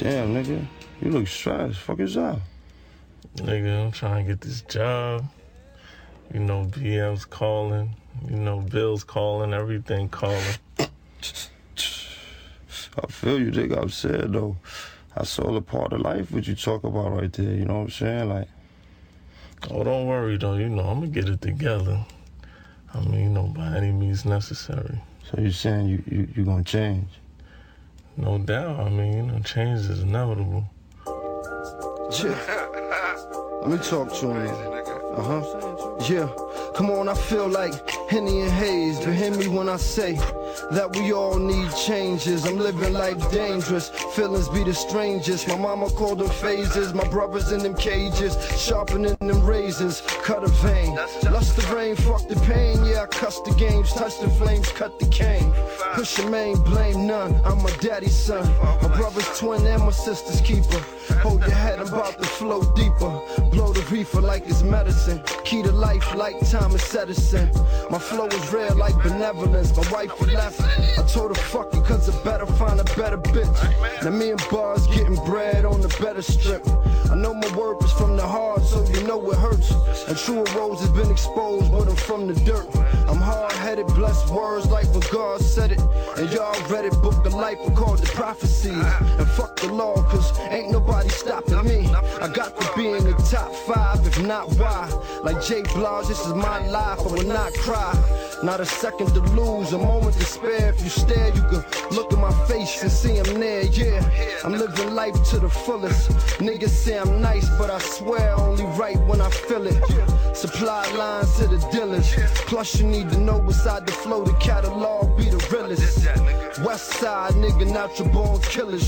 Damn, nigga. You look stressed. Fuck is up? Nigga, I'm trying to get this job. You know, BM's calling. You know, Bill's calling. Everything calling. I feel you, nigga. I'm sad though. I saw the part of life what you talk about right there. You know what I'm saying? Like, Oh, don't worry though. You know, I'm gonna get it together. I mean, you know, by any means necessary. So you're saying you you you gonna change? No doubt. I mean, you know, change is inevitable. Yeah. Let me talk to him. Uh huh. Yeah. Come on, I feel like Henny and Hayes. But hear me when I say that we all need changes. I'm living life dangerous. Feelings be the strangest. My mama called them phases. My brothers in them cages. Sharpening them razors. Cut a vein. Lust the rain, fuck the pain. Yeah, I cuss the games. Touch the flames, cut the cane. Push your main, blame none. I'm my daddy's son. My brother's twin and my sister's keeper. Hold your head, I'm about to flow deeper. Blow the reefer like it's medicine. Key to life like Thomas Edison. My flow is rare like benevolence. My wife had I told her fuck it cause I better find a better bitch. Now me and bars getting bread on the better strip. I know my work is from the heart, so you know it hurts. And truer rose has been exposed, but I'm from the dirt. I'm hard headed, blessed words like when God said it. And y'all read it, book of life, we called the prophecies. And fuck the law, cause ain't nobody stopping me. I got to be in the top five, if not why. Like Jay Blige, this is my life, I will not cry. Not a second to lose, a moment to spare. If you stare, you can look at my face and see I'm there, yeah. I'm living life to the fullest. Niggas say I'm nice, but I swear only right when I feel it. Supply lines to the dealers. Plus, you need to know beside the flow, the catalog be the realest. West side, nigga, natural born killers.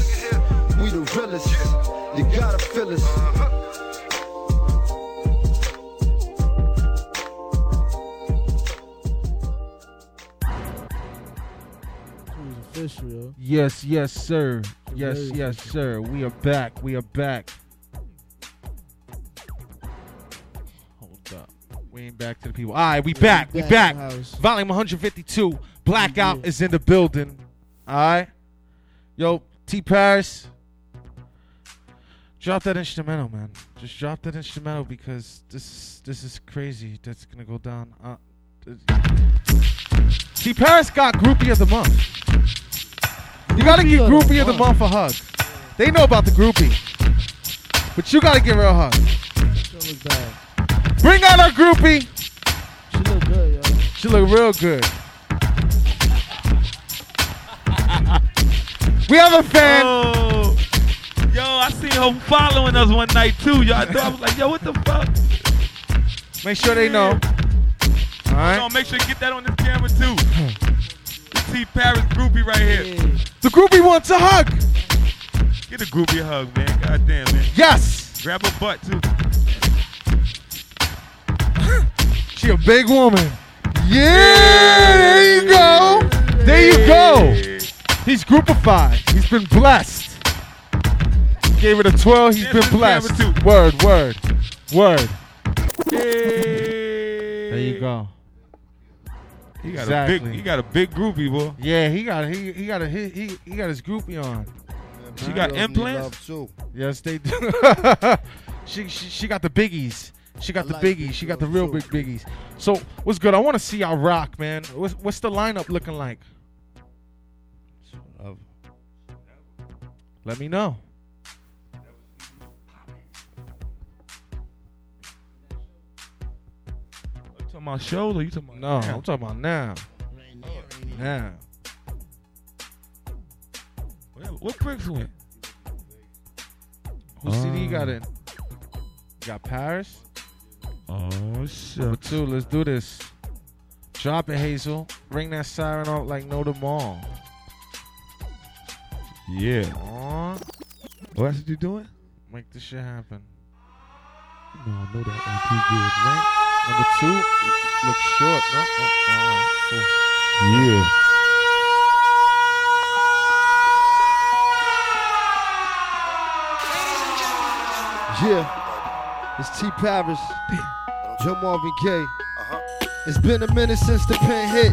We the realest. You gotta feel us. Yes, yes, sir. Yes, yes, sir. We are back. We are back. Hold up. We ain't back to the people. All right, we back. we back back. in the house. Volume 152. Blackout is in the building. All right. Yo, T Paris. Drop that instrumental, man. Just drop that instrumental because this is this is crazy. That's gonna go down. Uh, T Paris got groupie of the month. You gotta give Groupie of the groupie of the month a hug. They know about the groupie, but you gotta give her a hug. Don't look bad. Bring out our groupie. She look good, yo. She look real good. we have a fan. Oh, yo, I seen her following us one night too. Yo, I, thought, I was like, yo, what the fuck? Make sure they know. All right. Make sure you get that on this camera too. T Paris groupie right here. The groupie wants a hug. Get a groupie a hug, man. God damn, man. Yes. Grab her butt too. She a big woman. Yeah, there you go. There you go. He's groupified. He's been blessed. He Gave it a 12. He's been blessed. Word, word, word. There you go. He got a big, he got a big groupie, boy. Yeah, he got he he got a he he, he got his groupie on. She got implants. too. Yes, they do. she, she she got the biggies. She got the biggies. She got the real big biggies. So what's good? I want to see y'all rock, man. What's what's the lineup looking like? Let me know. Talking about shows or you talking about No, now? I'm talking about now. Now. What, what bricks went? Who CD you got Oh. in? Got Paris. Oh shit. Number two, let's do this. Drop it, Hazel. Ring that siren off like no tomorrow. Yeah. Oh, Aw. What else you doing? Make this shit happen. No, I know that one too good, right? Number two, look short. No, all right, cool. Yeah. Yeah, it's T Paris, Joe Marvin Gaye. Uh-huh. It's been a minute since the pen hit.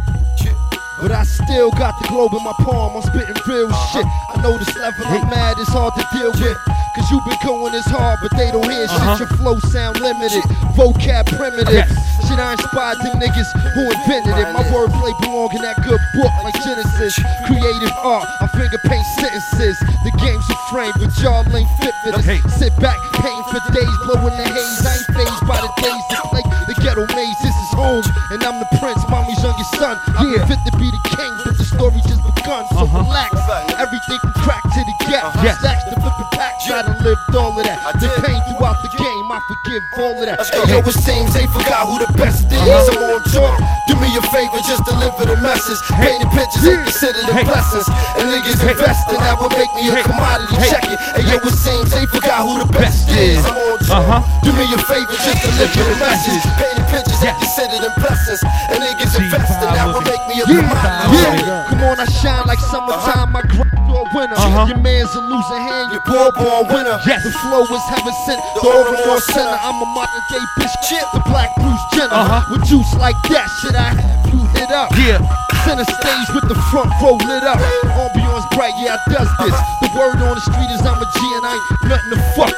But I still got the globe in my palm, I'm spitting real uh-huh. shit. I know this level I'm mad, it's hard to deal with. Cause you been going as hard, but they don't hear Uh-huh. shit. Your flow sound limited, vocab primitive. Shit, I inspired them niggas who invented it. My wordplay belong in that good book like Genesis. Creative art, I finger paint sentences. The game's a frame, but y'all ain't fit for this. Sit back, painting for days, blowing the haze. I ain't phased by the days that play the ghetto maze. This is home, and I'm the prince, mommy's youngest son. I'm fit to be the king, but the story just begun. So relax, everything from crack to the gap. Yes. Stacks to flip it back, try to live all of that. The pain throughout the game, I forgive all of that. Hey, yo, it seems they forgot who the best is. Uh-huh. I'm on tour. Do me a favor, just deliver the message. Painting pictures ain't considered the blessings. And niggas investing, that would make me a commodity. Check it. Hey, yo, it seems they forgot who the best is. I'm on tour. Uh-huh. Do me a favor, just deliver the message. Painting pictures ain't considered the blessings. And niggas investing, that would make me a commodity. Check it. Yeah, come on, I shine like summertime. I grind to a winner. Uh-huh. Your man's a losing hand, your poor born winner. Yes. The flow is heaven sent, the overall center. I'm a modern day bitch, chip, the black Bruce Jenner. Uh-huh. With juice like that, shit I have hit up. Yeah. Center stage with the front row lit up. Ambiance bright, yeah, I does this. The word on the street is I'm a G and I ain't nothing to fuck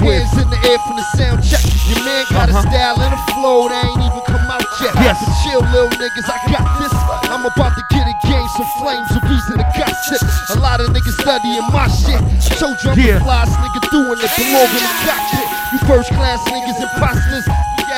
with. Hands in the air from the sound check. Your man got a uh-huh. style and a flow that ain't even come out yet. Yes. But chill, little niggas, I got this. I'm about to get a game, some flames, a reason to gossip. A lot of niggas studying my shit. Told you I'm Yeah. the flyest nigga doing it, in the cockpit. You first class niggas, imposters,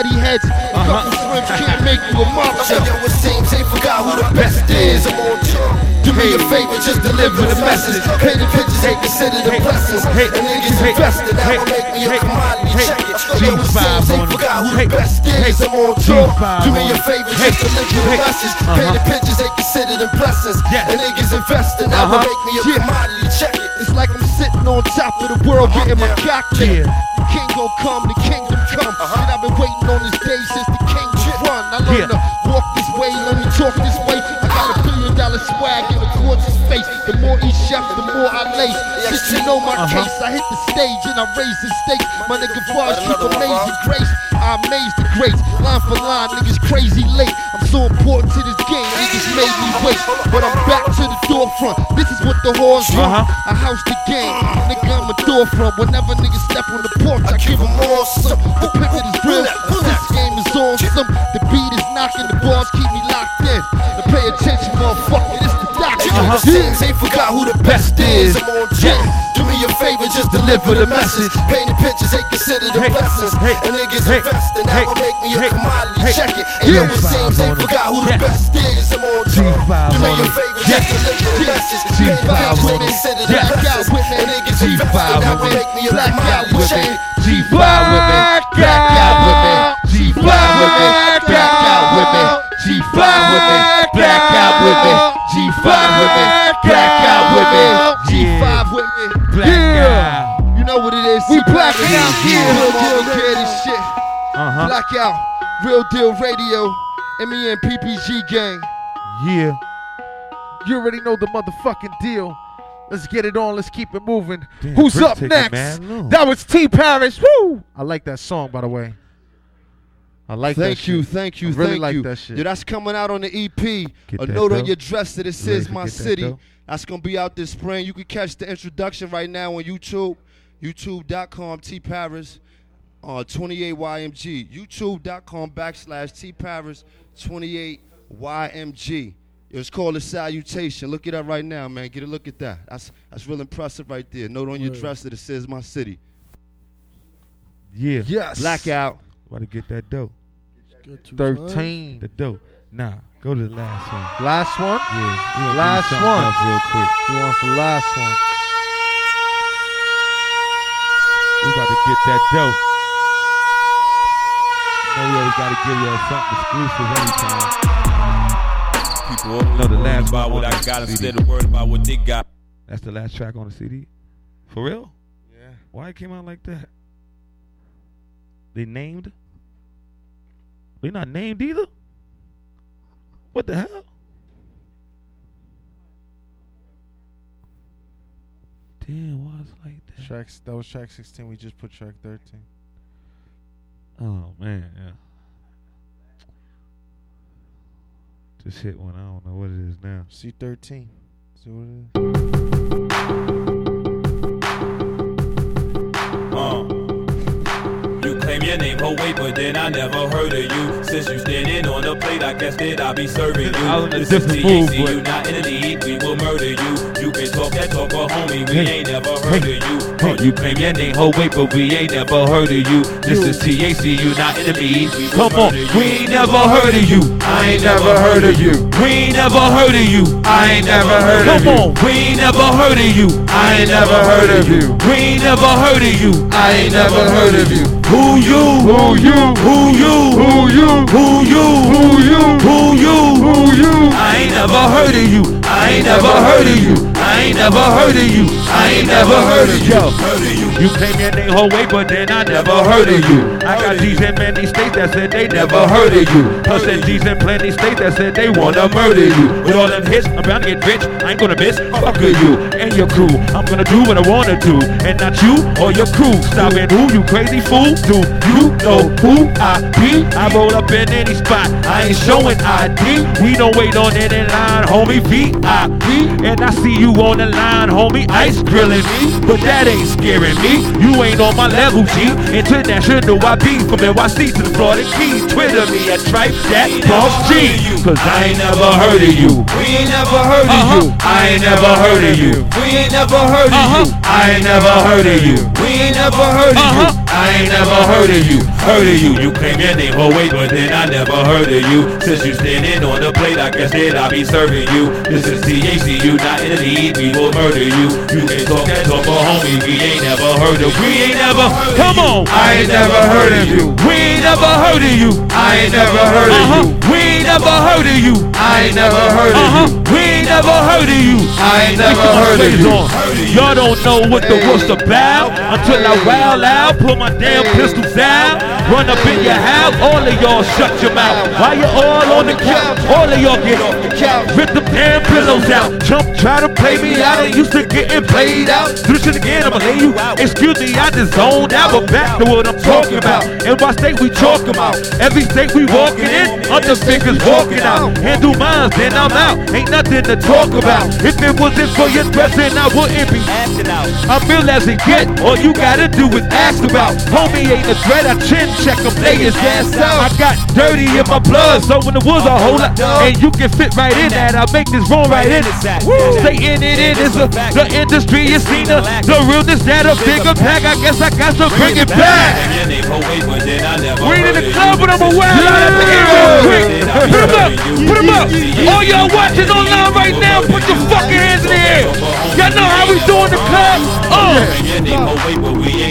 heads. A couple shrimps can't make you a monster. Yo, it seems they forgot who the best is. I'm on tour. Do me a favor, just deliver the message. Pictures ain't considered the blessings. Niggas investing, that would make me a commodity. Check it. Yo, it seems they forgot who the best is. I'm on tour. Do me a favor, just deliver the message. Painting uh-huh. pictures ain't considered the blessings. And niggas investing, that would uh-huh. make me a commodity. Check it. It's like I'm sitting on top of the world uh-huh. getting my cock lit. The king gon' come, the kingdom come. Uh-huh. And I've been waiting on this day since the king was run. I learned to walk this way, let me talk this way. I got a billion dollar swag in the quartz face. The more he chef, the more I lace. Since you know my case, I hit the stage and I raise the stakes. My nigga Fars keep amazing grace. I amaze the greats, line for line, niggas crazy late. I'm so important to this game, niggas made me wait. But I'm back to the door front. This is what the whores want. I house the game, nigga, I'm a door front. Whenever niggas step on the porch, I give them awesome. The pivot is real, this game is awesome. The beat is knocking, the bars keep me locked in. Now pay attention, motherfucker, this the doctor. Yo, it seems they forgot who the best is. I'm on tour. Do me a favor, just deliver the message. Painting pictures ain't considered the blessings. And niggas investing, that would make me a commodity. Check it. And yo, it seems they forgot who the best is. I'm on tour. Do me a favor, just deliver the message. Painting pictures ain't considered the blessings. And niggas investing, that would make me a commodity. Check it. G5 with me, black out with me. G5 with me, black out with me. G5 with me, black out with me. G5 with me, black out with me. G5 with me. Black out. You know what it is. We blacking out here. Real deal, care shit. Uh-huh. Blackout. Real deal radio. MEN PPG gang. Yeah. You already know the motherfucking deal. Let's get it on. Let's keep it moving. Damn, Who's up next? long. That was T Paris. Woo! I like that song, by the way. I like that Thank you, shit. thank you, I really thank you. that shit. Yo, that's coming out on the EP. Get a that note on your dress that it says my get that city. That's gonna be out this spring. You can catch the introduction right now on YouTube. YouTube.com T Paris uh, 28 YMG. YouTube.com backslash T Paris 28 YMG. It's called a salutation. Look it up right now, man. Get a look at that. That's that's real impressive right there. Note on your dress that it says my city. Yeah. Yes. Blackout. About to get that dough. Thirteen. The dough. Nah, go to the last one. Last one? Yeah. we Last one. real quick. You want the last one. We about to get that dough. You know we always gotta give y'all something exclusive anytime. time. People all know the last about one what I got instead of worried about what they got. That's the last track on the CD. For real? Yeah. Why it came out like that? They named? They not named either? What the hell? Damn, why is like that? Tracks. That was track 16. We just put track 13. Oh man, yeah. Just hit one. I don't know what it is now. C13. See what it is? Uh. Claim your name, oh wait, but then I never heard of you. Since you standing on the plate, I guess that I be serving you. I was in a This is THC, you not in the need, we will murder you. You can talk that talk, but homie, we ain't never heard of you. hey. Uh, you claim your name, oh wait, but we ain't never heard of you. This is THC, you not in the need, we will Come on. We ain't never heard of you. I ain't never heard of you. We ain't never heard of you. I ain't never heard of you. Come on. We ain't never heard of you. I ain't never heard of you. We ain't never heard of you. I ain't never heard of you. Who you? Who you? Who you? Who you? Who you? Who you? Who you? Who you? I ain't never heard of you. I ain't never heard of you. I ain't never heard of you. I ain't never heard of you. Yo, you claim your name whole way, but then I never heard of you. I got G's in many states that said they never heard of you. Plus, there's G's in plenty states that said they wanna murder you. With all them hits, I'm bound to get rich. I ain't gonna miss. Fuck you and your crew. I'm gonna do what I wanna do, and not you or your crew. Stopping who you crazy fool? Do you know who I be? I roll up in any spot. I ain't showing ID. We don't wait on any line, homie. VIP, and I see you on the line, homie. Ice grilling me, but that ain't scaring me. You ain't on my level, G. International, I be from NYC to the Florida Keys. Twitter me at Trife that Boss G. Cause I ain't never heard of you. We ain't never heard of Uh-huh. you. I ain't never heard of you. We ain't never heard of you. I ain't never heard of you. We ain't never heard of you. I ain't never heard of you. Heard of you. You claim your name, oh wait, but then I never heard of you. Since you standing on the plate, I guess that I be serving you. This is THC, you not in the need, we will murder you. You can talk that talk, but homie, we ain't never heard of. We ain't never. Come on. I ain't never heard of you. We ain't never heard of you. I ain't never heard of Uh-huh. you. We ain't never heard of you. I ain't never heard of Uh-huh. you. We ain't never heard of you. I ain't never put heard of you. Y'all don't know what the what's about until I wow out, pull my damn pistols out, run up in your house. All of y'all shut your mouth. Why you all on the couch? All of y'all get off couch, rip the damn pillows out. Jump, try to play me out. I used to getting played out. Do this shit again, I'ma lay you out. Excuse me, I just zoned out, but back to what I'm talking about. In what state we talking about? Every state we walking in, other fingers walking out. Handle mines, then I'm out. Ain't nothing to talk about. If it wasn't for your dressing, I wouldn't be acting out. I'm real as it get. All you gotta do is ask about. Homie ain't a threat. I chin check him, lay his ass out. I got dirty in my blood, so when the woods a whole lot, and you can fit right in that. I make this room right in it. Stay in it, it is a, the industry. You seen the, the realness that a bigger pack. I guess I got to bring it back. We in the club, but I'm a wild out at the end real quick. Put 'em up, put 'em up. All y'all watching online right now, put your fucking hands in the air. Y'all know how we do in the club? Uh.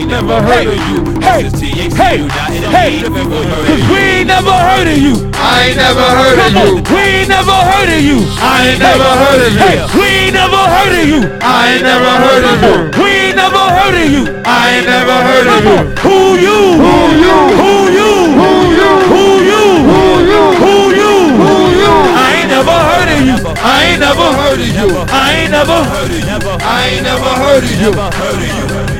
Never heard of you. Hey, hey, hey. Cause we ain't never heard of you. I ain't never heard of you. We ain't never heard of you. I ain't never heard of you. Hey, we ain't never heard of you. I ain't never heard of you. We ain't never heard of you. I ain't never heard of you. Who you? Who you? Who you? Who you? Who you? Who you? Who you? Who you? I ain't never heard of you. I ain't never heard of you. I ain't never. Heard of you. I ain't never heard of you.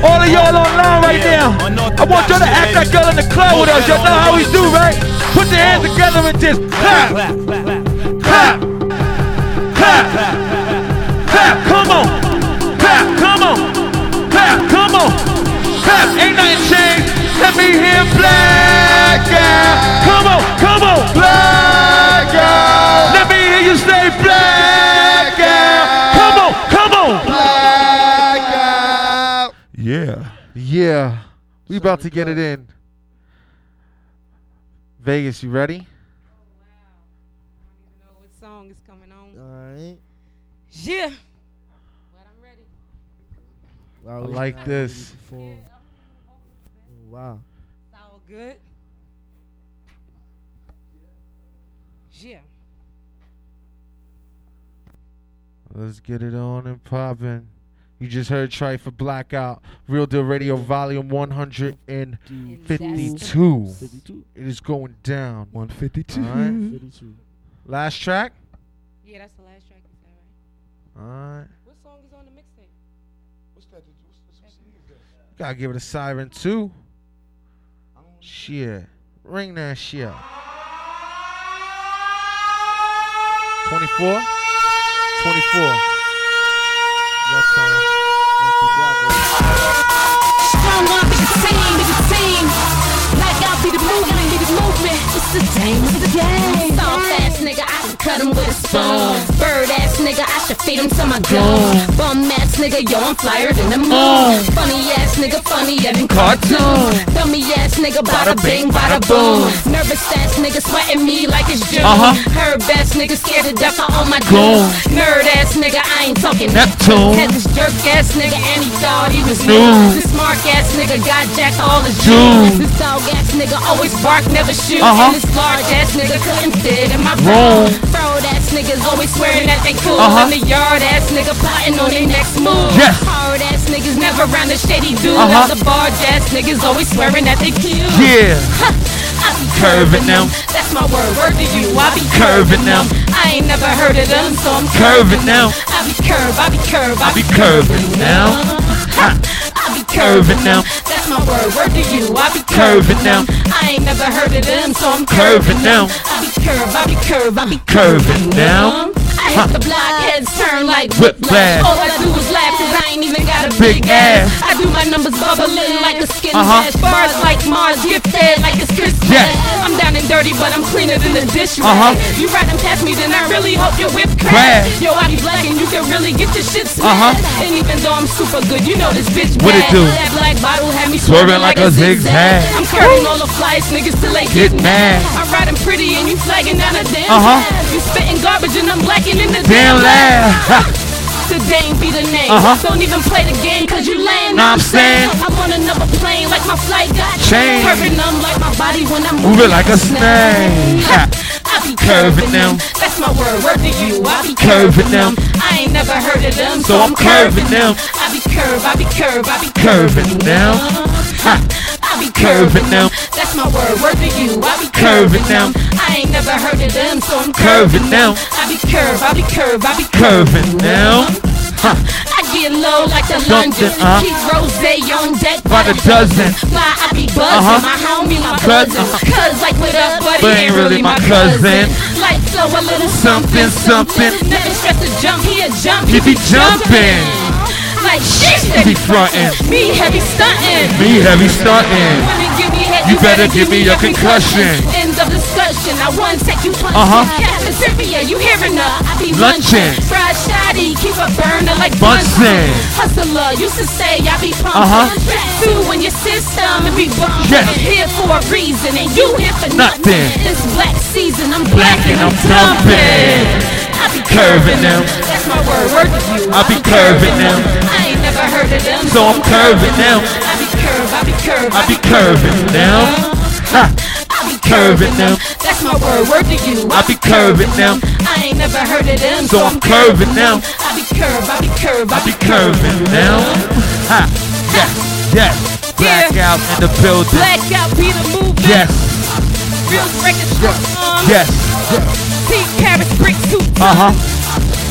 All of y'all online right now, I want y'all to act like y'all in the club with us. Y'all know how we do, right? Put your hands together and just clap, clap, clap, clap. Come on, clap, come on, clap, come on, clap. Ain't nothing changed. Let me hear black out. Come on, come on, black out. Let me hear you say black out. Come on, come on. Yeah. Yeah. We about to get it in. Vegas, you ready? What song is coming on? Alright. Yeah. Wow, I we like not this. ready before. Wow. All good. Yeah. Let's get it on and poppin'. You just heard Try for Blackout, Real Deal Radio Volume 152. It is going down. 152. Alright. 52. Last track? Yeah, that's the last track. You said, right? Alright. What song is on the mixtape? What's that? Gotta give it a siren too. Shit. Ring that shit. 24? 24. Left time. Strong arm be the team, be the team. Black out be the movement, be the movement. It's the game, it's the game. Soft ass nigga, I can cut him with a spoon. Bird ass nigga, I should feed him to my goon. Bum ass nigga, yo, I'm flyer than the moon. Funny ass nigga, funnier than cartoon. Dummy ass nigga, bada bing, bada boom. Nervous ass nigga, sweating me like it's June. Uh-huh. Herb ass nigga, scared to death, I own my Goon. Nerd ass nigga, I ain't talking Neptune. Had this jerk ass nigga, and he thought he was New. This smart ass nigga got jacked all his June. jewels. This dog ass nigga always bark, never shoot. Uh-huh. And this large ass nigga couldn't fit in my Wrong. Fraud ass niggas always swearing that they cool. Uh-huh. And the yard ass nigga plotting on their next move. Yes. Hard ass niggas never around the shady dude. Uh-huh. The barge ass niggas always swearing that they cute. Yeah. I be Curving them. That's my word. Word to you. I be Curving them. I ain't never heard of them, so I'm Curving them. I be curve. I be curve. I be curving now. I be Curving now. That's my word. Word to you. I be Curving now. I ain't never heard of them, so I'm Curving now. I be curve. I be curve. I be Curving now. I hit the block, heads turn like Whiplash. All I do is laugh, cause I ain't even got a Big big, ass. ass. I do my numbers bubbling like a skin Uh-huh. Bars like Mars, gifted like it's Christmas. I'm down and dirty, but I'm cleaner than the dish rag. Uh-huh. You riding past me, then I really hope your whip crash. Yo, I be black and you can really get your shit smashed. Uh-huh. And even though I'm super good, you know this bitch What it bad. do? That black bottle had me Swerving like a zigzag. I'm curving all the flies, niggas till they Get get, mad. I'm riding pretty and you flagging down a damn Uh-huh. cab. You spitting garbage and I'm blacking in the Damn damn lab. lab. The Dame be the name. Uh-huh. Don't even play the game cause you lame. Nah, I'm saying. I'm on another plane like my flight got Change. Curving them like my body when I'm Moving like a snake. I be Curving them. That's my word. Word to you. I be Curving them. I ain't never heard of them. So I'm curving them. I be curve. I be curve. I be Curving now. I be Curving them. That's my word. Word to you. I be Curving them. I ain't never heard of them, so I'm Curving now. I be curve. I be curve. I be Curving now. Ha. I get low like the Something, London. uh. Keep rose on deck By the dozen. Fly, I be buzzing. Uh-huh. My homie, my cousin. Cuz like what up, buddy? But ain't really my cousin. Like so a little Something, something. Never stress to jump, he a jump. He be jumping. Like shit, He frontin'. Me heavy stunting. Me heavy starting. Wanna give me head, You better give me your concussion. End of discussion. I want to take you punching. Uh-huh. Cafeteria, you hearing her? I be Lunching. Fried shoddy, keep a burner like Bunsen. Hustler, used to say I be pumping. Uh-huh. Two in your system and be bumping. Yes. Here for a reason and you here for Nothing. nothing. It's black season, I'm Black black, and I'm dumping. I be Curving them. That's my word, word to you. I be curving them. I ain't never heard of them. So I'm curving them. I be curve, I be I be curving now. Ha. I be Curving now. That's my word, word to you. I be curving now. I ain't never heard of them. So I'm curving now. I be curve, I be curve, I be curving now. Ha. Yes. Yes. Blackout in the building. Blackout be the movement. Yes. Real record strong. Yes. T Parrish brick two. Uh huh.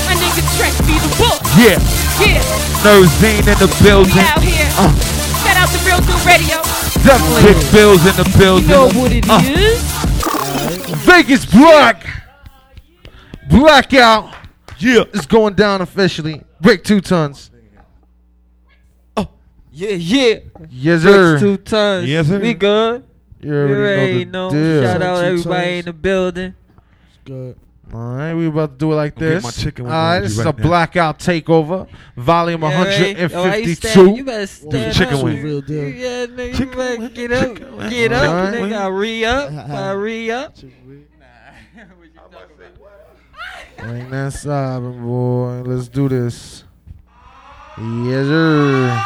My nigga Trent be the book. Yeah. Yeah. Nervine in the building. We out here. Uh, out to Real Good Radio. definitely. Big Bills in the building. You know what it Uh, is. Vegas Black. Blackout. Yeah. It's going down officially. Brick two tons. Oh. Yeah, yeah. Yes, Bricks sir. Two tons. Yes, sir. We good. You already know the deal. Shout out Two everybody tons. in the building. It's Good. All right, we about to do it like this. my chicken All wing this you is right a now. blackout takeover, volume Yeah, right? Oh, you 152. stand- You better stand chicken up. wing. Real deal. Yeah, nigga, you better get up. Get up, Alright. nigga. Re up. I re up. Bring that sobbing, boy. Let's do this. Yes, sir.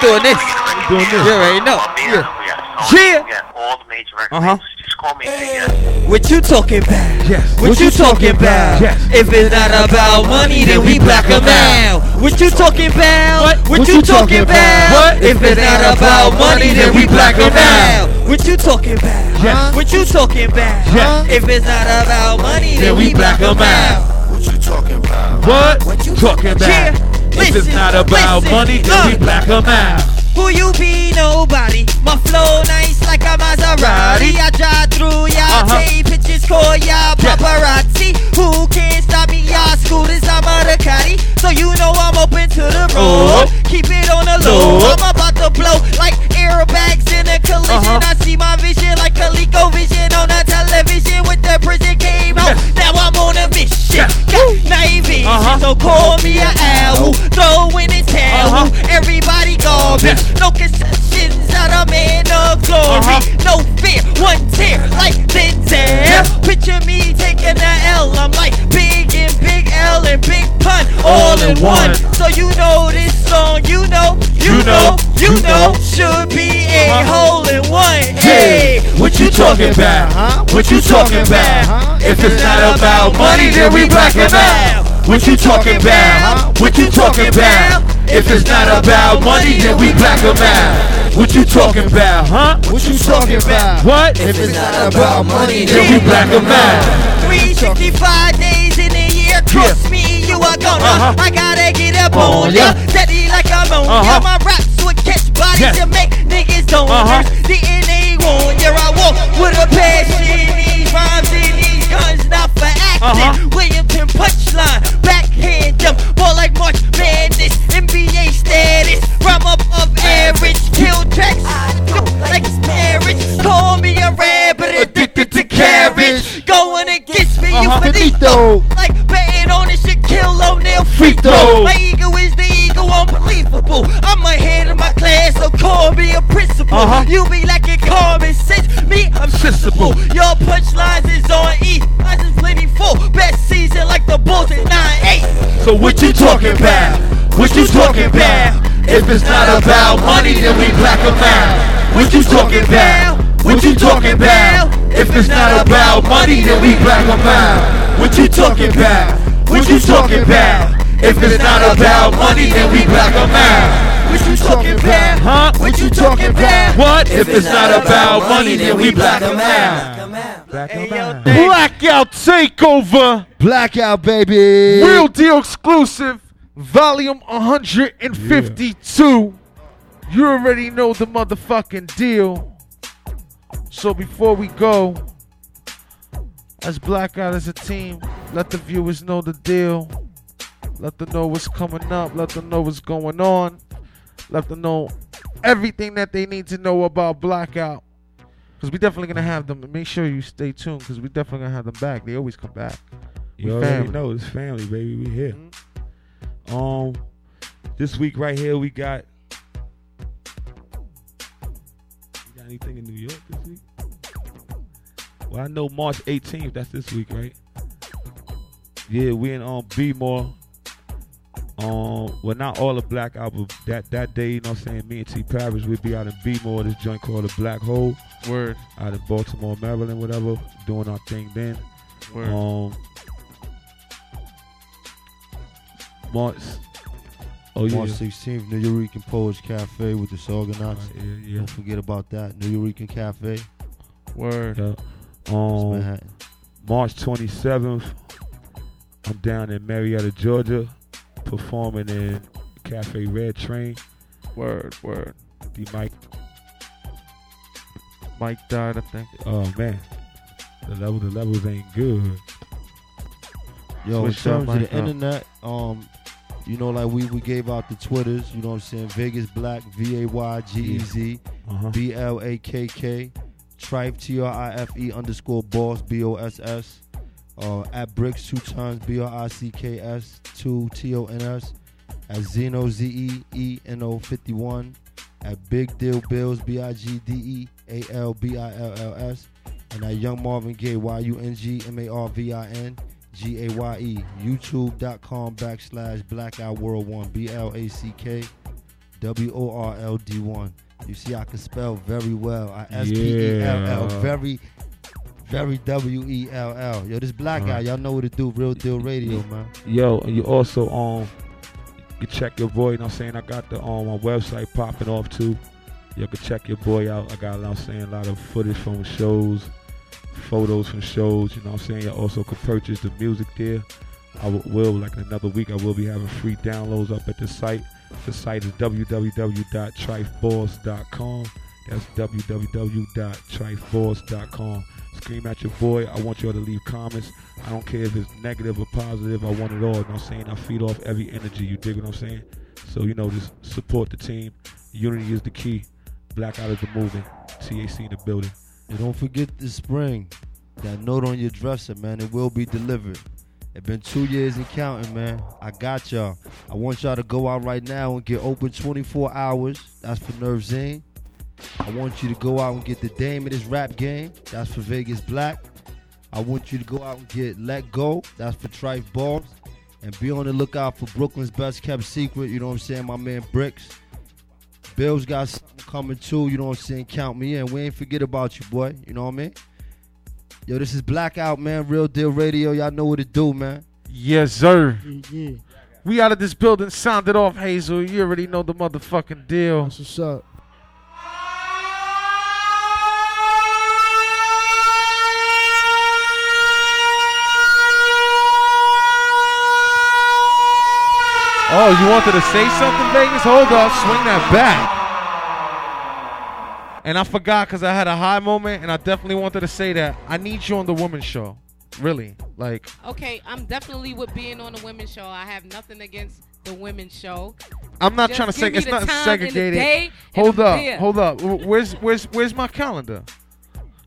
We're doing this. We're doing this. You already know. Yeah. Uh huh. What you talking about? Yes. What, you talking about? Yes. If it's not about money, then we black 'em out. What you talking about? What, you talking about? What? If it's not about money, then we black 'em out. What you talking about? Yes. What you talking about? Yes. If it's not about money, then, Then we black 'em out. What you talking about? What? What you talking Yeah. about? If it's not about money, then we uh. black 'em out. Who you be? Nobody. My flow nice like a Maserati. I drive through y'all, Uh-huh. take pictures, call y'all paparazzi. Who can't stop me? Y'all scooters, I'm a Ducati. So you know I'm open to the road. Oh. Keep it on the low. Low. I'm about to blow like airbags in a collision. Uh-huh. I see my vision like ColecoVision on a television with the prison out. Now I'm on a mission. Got vision, Uh-huh. so call me an owl. Throw in the towel. Uh-huh. Everybody garbage. No concessions out of man of glory. Uh-huh. No fear, one tear like Denzel. Picture me taking the L. I'm like and big L and big pun all in one. So you know this song, you know, you, You know, know, you know, know. should be a Uh-huh. hole in one. Hey, Hey, what you talking about? Huh? What you talking about? If it's not about money, then we black 'em out. What you talking about? Huh? What you talking about? If it's not about money, then we black 'em out. What you talking about, huh? What you talking about? What? If it's not about money, then we black 'em out. 365 days in a year, trust me, you are gonna. Uh-huh. I gotta get up Oh, on yeah. ya. Steady like I'm on. Uh-huh. My raps would catch bodies Yes. to make niggas donors. Uh-huh. DNA one year I walk with a passion. These rhymes and these guns not for acting. Uh-huh. Williamson punchline, backhand jump, more like March Madness. NBA status, rhyme up of average, kill tracks. Like marriage, call me a rabbit addicted to carriage. Going against you Uh-huh. finito. Like betting on this shit, kill O'Neal free throw. throw. My ego is the ego, unbelievable. I'm ahead of my class, so call me a principal. Uh-huh. You be lacking common sense, me, I'm sensible. Your punchlines is on E, mine is plenty full. Best season like the Bulls at 9-8. So what you talking about? What you talking about? If it's not about money, then we black black 'em out. What you talking about? What you talking about? If it's not about money, then we black 'em out. What you talking about? What you talking about? If it's not about money, then we black 'em out. What you talking about? Huh? What you talking about? What? If it's not about money, then we black 'em out. Blackout Takeover. Blackout, baby. Real deal exclusive. Volume 152. You already know the motherfucking deal. So before we go, as Blackout as a team, let the viewers know the deal. Let them know what's coming up. Let them know what's going on. Let them know everything that they need to know about Blackout. Because we're definitely gonna have them. Make sure you stay tuned because we're definitely gonna have them back. They always come back. We You already family. know it's family, baby. We here. Mm-hmm. Um, this week right here we got. Anything in New York this week? Well, I know March 18th. That's this week, right? Yeah, we in um B-more. Um, well, not all of Black Album. That that day, you know what I'm saying? Me and T Parrish, we'll be out in B-more, this joint called the Black Hole. Word. Out in Baltimore, Maryland, whatever. Doing our thing then. Word. Um, March. Oh yeah. March 16th, New Eurekan Poets Cafe with the Sorgonauts. yeah, yeah. Don't forget about that. Nuyorican Cafe. Word. Yeah. Um, Manhattan. March 27th, I'm down in Marietta, Georgia, performing in Cafe Red Train. Word, word. The Mike. Mike died, I think. Oh man, the level, the levels ain't good. Yo, in Switch that terms of the up. internet, um, you know, like we, we gave out the Twitters, you know what I'm saying? Vegas Black, V A Y G E Z, Uh-huh. B L A K K, Trife, T R I F E underscore boss, B O S S, uh, at Bricks, two times, B R I C K S, two T O N S, at Zeno, Z E E N O 51, at Big Deal Bills, B I G D E A L B I L L S, and at Young Marvin Gaye, Y U N G M A R V I N G A Y E, youtube.com backslash blackout world one, B L A C K W O R L D one. You see, I can spell very well. I S P E L L, very, very W E L L. Yo, this black guy, Right. y'all know what to do. Real deal radio, man. Yo, you also um you check your boy, you know what I'm saying? I got the um my website popping off too. You can check your boy out. I got you know I'm saying a lot of footage from shows, photos from shows, you know what I'm saying? You also can purchase the music there. I will, like in another week, I will be having free downloads up at the site. The site is www.trifeboss.com. That's www.trifeboss.com. Scream at your boy. I want y'all to leave comments. I don't care if it's negative or positive. I want it all. You know what I'm saying? I feed off every energy. You dig what I'm saying? So, you know, just support the team. Unity is the key. Blackout is the movement. TAC in the building. And don't forget this spring, that note on your dresser, man. It will be delivered. It's been two years and counting, man. I got y'all. I want y'all to go out right now and get open 24 hours. That's for Nerve Zine. I want you to go out and get the Dame of this rap game. That's for Vegas Black. I want you to go out and get Let Go. That's for Trife Boss. And be on the lookout for Brooklyn's best kept secret. You know what I'm saying? My man Bricks. Bill's got something coming too. You know what I'm saying? Count me in. We ain't forget about you, boy. You know what I mean? Yo, this is Blackout, man. Real Deal Radio. Y'all know what to do, man. Yes, sir. Yeah. We out of this building. Sound it off, Hazel. You already know the motherfucking deal. That's what's up. Oh, you wanted to say something, Vegas? Hold up. Swing that back. And I forgot because I had a high moment, and I definitely wanted to say that. I need you on the women's show. Really. Like, Okay, I'm definitely with being on the women's show. I have nothing against the women's show. I'm not Just trying to say it's not segregated. hold up, there. hold up. Where's where's where's my calendar?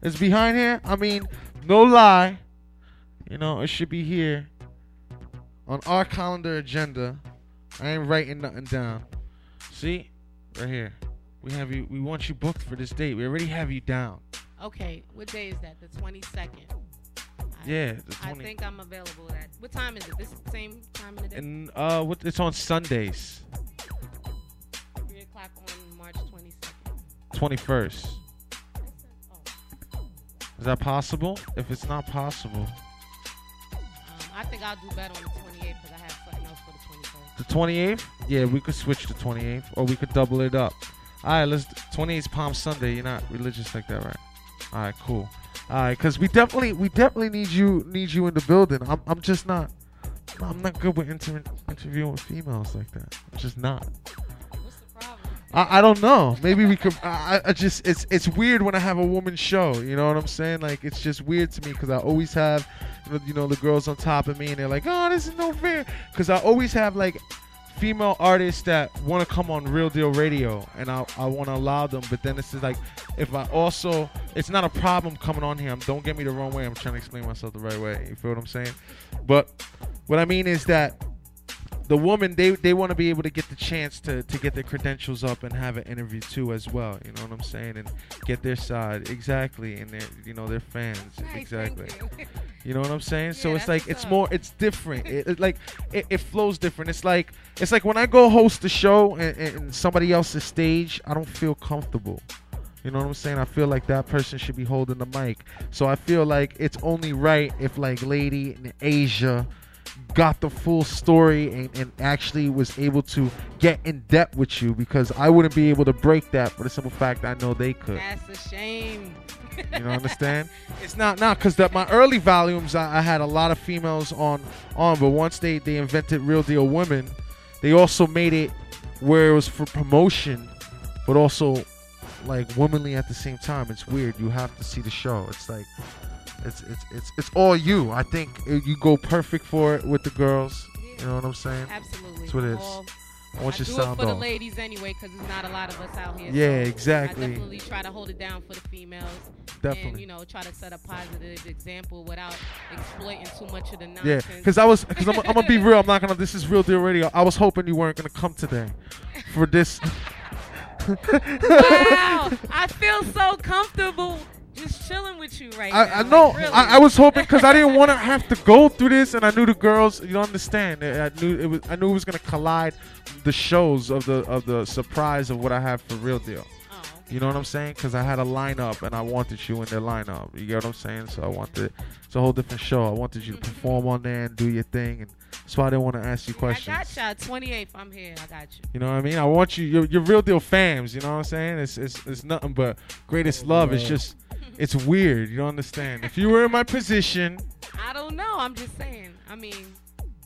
It's behind here. I mean, no lie. You know, it should be here on our calendar agenda. I ain't writing nothing down. See, right here. We have you. We want you booked for this date. We already have you down. Okay, what day is that? The 22nd. Yeah, the I think I'm available at. What time is it? This is the same time of the day? And uh, what? It's on Sundays, 3 o'clock on March 22nd. twenty first. Is that possible? If it's not possible, Um, I think I'll do better on the 28th the twenty eighth. Yeah, we could switch to twenty eighth, or we could double it up. All right, let's. Twenty eighth Palm Sunday. You're not religious like that, right? All right, cool. All right, because we definitely, we definitely need you, need you in the building. I'm, I'm just not. I'm not good with inter- interviewing females like that. I'm just not. I, I don't know. Maybe we could. I, I- just it's it's weird when I have a woman show. You know what I'm saying? Like it's just weird to me because I always have, you know, you know, the girls on top of me and they're like, oh, this is no fair. Because I always have like female artists that want to come on Real Deal Radio and I I want to allow them. But then it's just like if I also it's not a problem coming on here. I'm, Don't get me the wrong way. I'm trying to explain myself the right way. You feel what I'm saying? But what I mean is that the woman they they want to be able to get the chance to to get their credentials up and have an interview too as well you know what i'm saying and get their side exactly and their you know their fans exactly you. know what i'm saying so it's like it's more it's different it, it like it, it flows different it's like it's like when i go host a show and, and somebody else's stage i don't feel comfortable you know what I'm saying? I feel like that person should be holding the mic. So I feel like it's only right if like Lady in Asia got the full story and, and actually was able to get in depth with you because I wouldn't be able to break that for the simple fact I know they could. That's a shame. You know, understand? It's not now because that my early volumes I, I had a lot of females on on, but once they they invented Real Deal Women, they also made it where it was for promotion, but also like womanly at the same time. It's weird. You have to see the show. It's like it's it's it's it's all you. I think you go perfect for it with the girls. You know what I'm saying? Absolutely. That's what it is. Well, I want I your do sound it for the ladies anyway, because there's not a lot of us out here. Yeah, so exactly. I definitely try to hold it down for the females. And, Definitely. you know, try to set a positive example without exploiting too much of the nonsense. Yeah, because I was, because I'm, I'm gonna be real. I'm not gonna. This is real deal radio. I was hoping you weren't gonna come today for this. wow, I feel so comfortable just chilling with you right now. I, I know. like, really. I, I was hoping because I didn't want to have to go through this, and I knew the girls. You don't understand. I I knew it was. I knew it was gonna collide the shows of the of the surprise of what I have for real deal. Oh, You know what I'm saying? Because I had a lineup, and I wanted you in the lineup. You get what I'm saying? So I wanted. It's a whole different show. I wanted you to mm-hmm. perform on there and do your thing, and that's why I didn't want to ask you questions. I questions. got y'all. 28th, I'm here. I got you. You know what I mean? I want you. You're, you're real deal fams. You know what I'm saying? It's it's, it's nothing but greatest love. It's just it's weird. You don't understand. If you were in my position, I don't know. I'm just saying. I mean,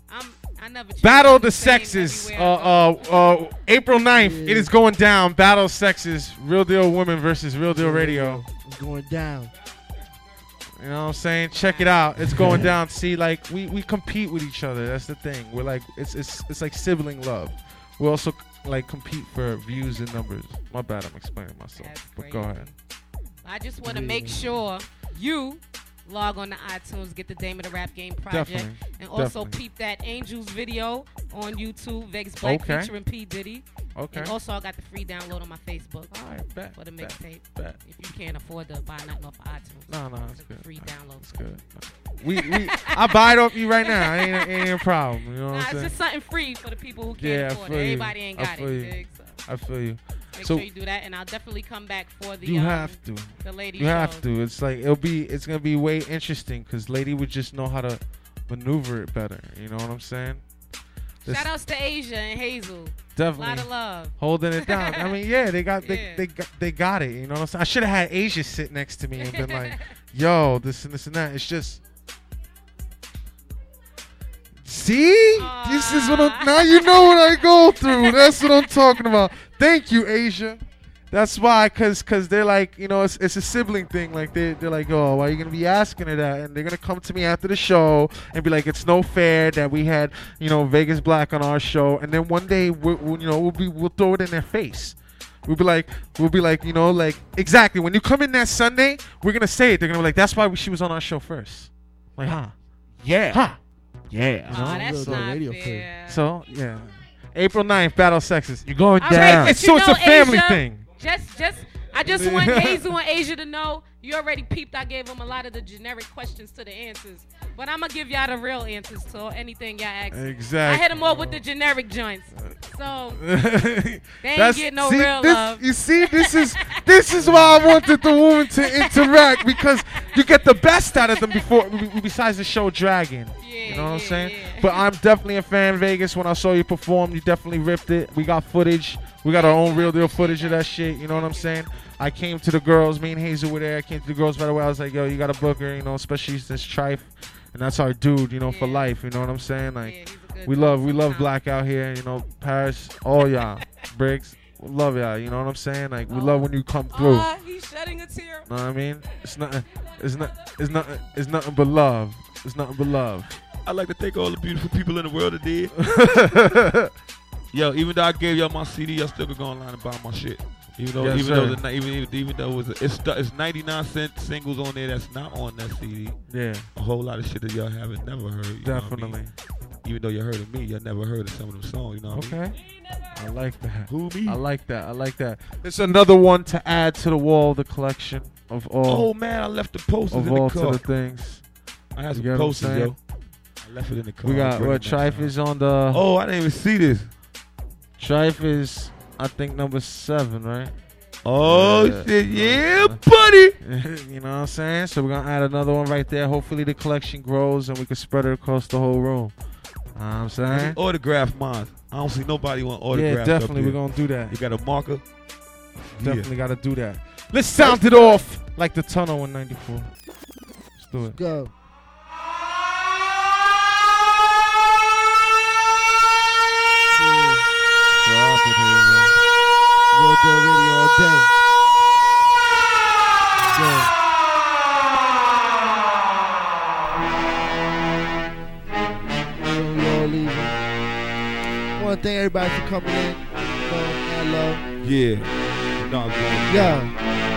I'm. I never. Battle of the Sexes. Uh, uh, uh, April 9th. It is going down. Battle of Sexes. Real Deal Women versus Real Deal Radio. It's going down. You know what I'm saying? Check it out. It's going down. See, like we, we compete with each other. That's the thing. We're like it's it's it's like sibling love. We also like compete for views and numbers. My bad. I'm explaining myself. But go ahead. I just want to make sure you log on to iTunes, get the Dame of the Rap Game project, Definitely. and also Definitely. peep that Angels video on YouTube, Vegas Black Okay. featuring P Diddy. Okay. And also, I got the free download on my Facebook bet, for the mixtape. If you can't afford to buy nothing off iTunes, No, no, it's good. free download. It's good. We we I buy it off you right now. Ain't ain't a problem. You know what Nah, I'm it's saying? just something free for the people who can't yeah, I afford it. you. Everybody ain't I got feel it. dig? So I feel you. Make so sure you do that, and I'll definitely come back for the. you um, have to. The lady You have to. It's like it'll be. It's gonna be way interesting because lady would just know how to maneuver it better. You know what I'm saying? This- Shout outs to Asia and Hazel. Definitely. A lot of love. Holding it down. I mean, yeah, they got they, Yeah. they got they got it. You know what I'm saying? I should have had Asia sit next to me and been like, "Yo, this and this and that." It's just. See, this is what I'm, now you know what I go through. That's what I'm talking about. Thank you, Asia. That's why, cause, cause they're like, you know, it's, it's a sibling thing. Like they, they're like, oh, why are you gonna be asking her that? And they're gonna come to me after the show and be like, it's no fair that we had, you know, Vegas Black on our show, and then one day, we we you know, we'll be, we'll throw it in their face. We'll be like, we'll be like, you know, like exactly when you come in that Sunday, we're gonna say it. They're gonna be like, that's why she was on our show first. Like, huh? Yeah. Huh? Yeah. Aw, Oh, that's not fair. So yeah, April 9th, Battle Sexes. You're going All down. right, it's, so it's a family Asia, thing. Just, just, I just want Hazel and Asia to know you already peeped. I gave them a lot of the generic questions to the answers, but I'm gonna give y'all the real answers to anything y'all ask. Exactly. I hit them up with the generic joints, so they ain't getting no see, real this- love. You see, this is this is why I wanted the woman to interact because you get the best out of them before besides the show dragging. you know what I'm saying? But I'm definitely a fan, Vegas. When I saw you perform, you definitely ripped it. We got footage. We got our own real deal footage of that shit. You know what I'm saying? I came to the girls. Me and Hazel were there. I came to the girls right away. I was like, yo, you got to book her. You know, especially since Trife, and that's our dude. You know, for life. You know what I'm saying? Like, we love we love black out here. You know, Parrish, all y'all, Briggs, love y'all. You know what I'm saying? Like, we love when you come through. Ah, he's shedding a tear. Know what I mean? It's nothing. It's not. It's nothing. It's nothing but love. It's nothing but love. I'd like to thank all the beautiful people in the world that did. Yo, even though I gave y'all my CD, y'all still could go online and buy my shit. Even though, Yes, even though, the, even, even even though it was it's it's 99 cent singles on there that's not on that CD. Yeah. a whole lot of shit that y'all haven't never heard. what I mean? Definitely. Even though you heard of me, y'all never heard of some of them songs. You know what I mean? Okay. I like that. Who me? I like that. I like that. It's another one to add to the wall of the collection of all. Oh man, I left the posters of in the all car. to the things. I had some get what I'm posters, yo. I left it in the car. We got what them next Trife is on the. Oh, I didn't even see this. Trife is, I think, number seven, right? Oh, shit, yeah, buddy. you know what I'm saying? So we're gonna add another one right there. Hopefully the collection grows and we can spread it across the whole room. Know what I'm saying? Autograph mine. I don't see nobody want autograph. Yeah, definitely. We're gonna do that. You got a marker? Definitely got to do that. Let's sound it off like the tunnel in '94. Let's do it. Go. It, Hazel. Real Deal Radio all day. Go. So we all. Want to thank everybody for coming in. You know, love. Yeah. No, I'm. Yeah.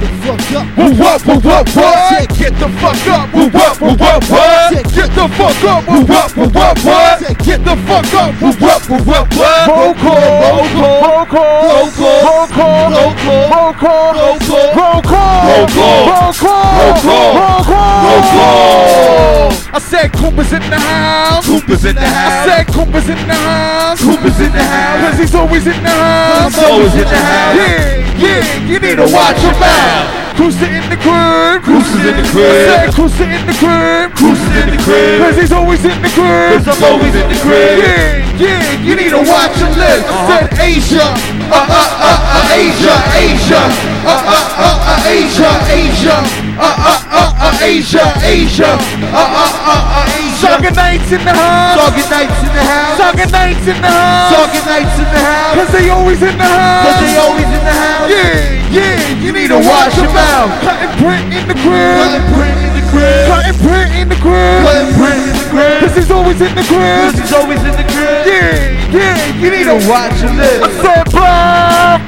Get the fuck up. Woo, what, woo, what, what? Get the fuck up. Woo, what, woo, what, what? Get the fuck up. Woo, what, woo, what, what? Get the fuck up. Woo, what, woo, what, what? Roll call. Roll call. Roll call. Roll call. Roll call. Roll call. Roll call. Roll call. Roll call. Roll call. Roll call. Roll call. Roll call. I said Cooper's in the house. Cooper's in the house. I said Cooper's in the house. Cooper's in the house. Cause he's always in the house. He's always in the house. Yeah, yeah, you need to watch your mouth. Cruiser in the crib. Cruises in the crib. Said Cruiser in the crib. Cruises in the crib. Cause he's always in the crib. Cause I'm always in the crib. Yeah, yeah, you need to watch your lips. I said Asia. Uh, uh, uh, uh, Asia, Asia. Uh, uh, uh, uh, Asia, Asia. Uh, uh, uh, uh, Asia, Asia. Uh, uh, uh, uh, Asia. Saga nights in the house. Saga nights in the house. Saga nights in the house. Saga nights in the house. Cause they always in the house. Cause they always in the house. Yeah, yeah, you need to watch your mouth. Cut and print in the crib. Cut and print in the crib. Cut and print in the crib. Cut and print in the crib. Cause he's always in the crib. Cause he's always in the crib. Yeah, yeah, you need to watch your lips. I said black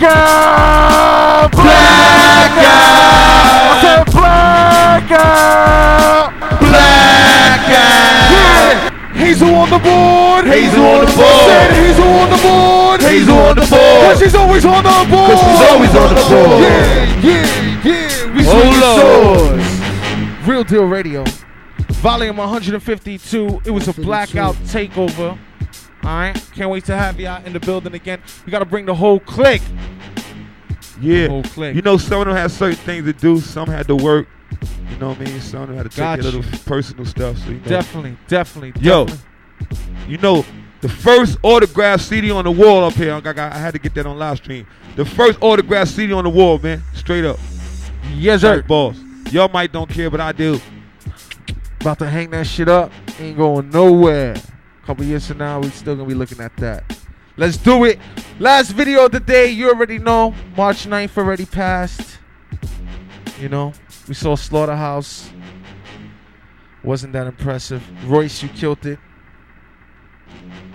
out, black out. I said black out, black out. Yeah. Hazel on the board. Hazel on the board. I said Hazel on the board. Hazel on the board. Cause she's always on the board. Cause she's always on the board. Yeah, yeah, yeah. We Oh, Lord. Real Deal Radio, volume 152. It was a blackout takeover. All right, can't wait to have you out in the building again. We gotta bring the whole clique. Yeah. Whole clique. You know, some of them had certain things to do. Some had to work. You know what I mean? Some of them had to take their little personal stuff. So you know. Definitely, definitely, Yo, definitely. you know, the first autograph CD on the wall up here. I, got, I had to get that on live stream. The first autograph CD on the wall, man. Straight up. Yes, sir. Like boss. Y'all might don't care, but I do. About to hang that shit up. Ain't going nowhere. Couple years from now, we're still gonna be looking at that. Let's do it. Last video of the day. You already know. March 9th already passed. You know, we saw Slaughterhouse. Wasn't that impressive? Royce, you killed it.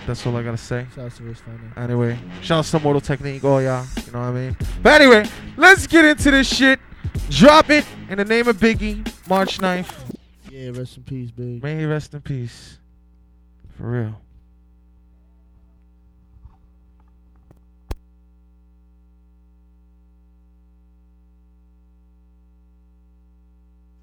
That's all I gotta say. Shout out to Royce Finance. Anyway, shout out to Mortal Technique, oh, all y'all. You know what I mean? But anyway, let's get into this shit. Drop it in the name of Biggie, March 9th. Yeah, rest in peace, big. May he rest in peace. For real.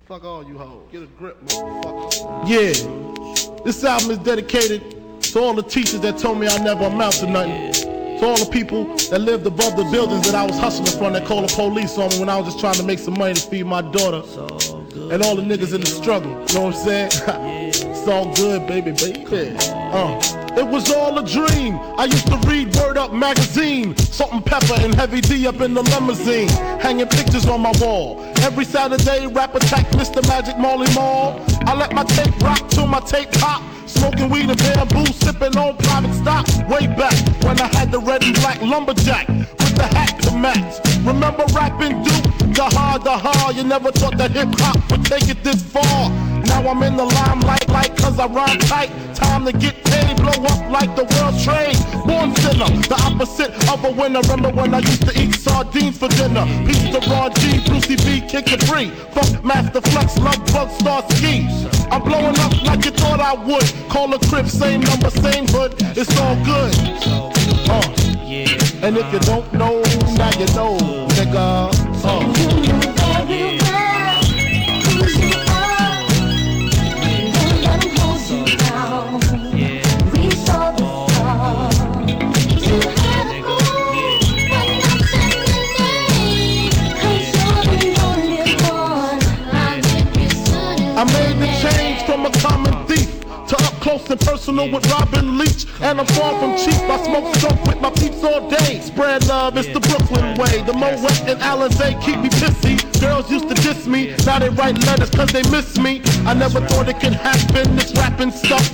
Fuck all you hoes. Get a grip, motherfucker. Yeah. This album is dedicated to all the teachers that told me I never amount to nothing. To all the people that lived above the buildings that I was hustling from that called the police on me when I was just trying to make some money to feed my daughter. And all the niggas in the struggle. You know what I'm saying? it's all good, baby, baby. Uh. It was all a dream. I used to read Word Up magazine, Salt and Pepa and Heavy D up in the limousine, hanging pictures on my wall. Every Saturday, rap attack Mr. Magic Marley Marl. I let my tape rock till my tape pop. Smoking weed and bamboo, sipping on private stock. Way back when I had the red and black lumberjack with the hat to match. Remember rapping Duke? The hard, the hard. You never thought that hip hop would take it this far. Now I'm in the limelight, like cause I rhyme tight. Time to get paid, blow up like the world trade. Born sinner, the opposite of a winner. Remember when I used to eat sardines for dinner? Piece to Ron G, Brucie B, Kid Capri. Funk Master Flex, Love Bug, Starski. I'm blowing up like you thought I would. Call a crib, same number, same hood. It's all good. Uh. And if you don't know, now you know, nigga. Uh. And personal with Robin Leach. And I'm far from cheap. I smoke dope with my peeps all day. Spread love, it's the Brooklyn way. The Moet and Alizé keep me pissy. Girls used to diss me. Now they write letters cause they miss me. I never thought it could happen, this rapping stuff.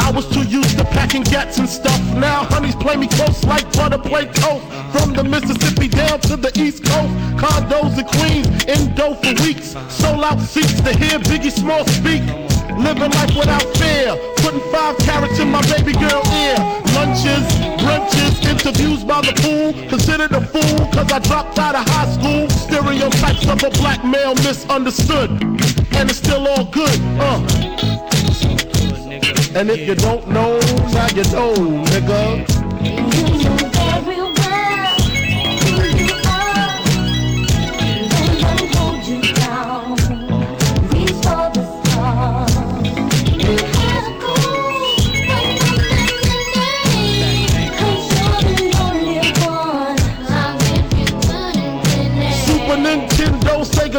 I was too used to packing gats and stuff. Now honeys play me close like butter play coke. From the Mississippi down to the East Coast. Condos in Queens, in dough for weeks. Sold out seats to hear Biggie Small speak. Living life without fear. Putting five carats in my baby girl ear. Lunches, brunches, interviews by the pool. Considered a fool cause I dropped out of high school. Stereotypes of a black male misunderstood. And it's still all good, uh. And if you don't know, now you know, nigga.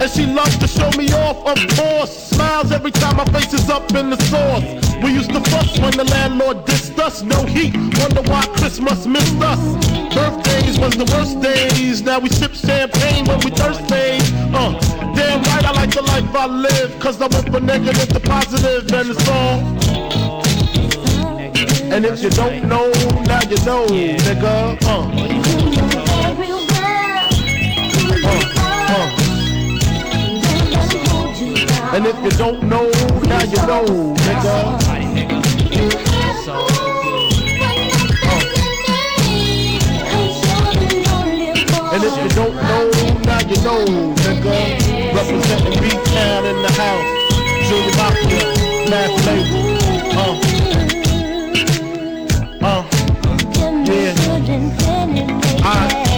And she loves to show me off, of course. Smiles every time my face is up in the Source. We used to fuss when the landlord dissed us. No heat, wonder why Christmas missed us. Birthdays was the worst days. Now we sip champagne when we thirsty. Uh, damn right, I like the life I live. Cause I went from negative to positive, and it's all. And if you don't know, now you know, nigga. Uh. And if you don't know, now you know, nigga. And if you don't know, now you know, nigga. Representing B-Town in the house. Junior Mafia, Math Label. Uh. Uh. Yeah. I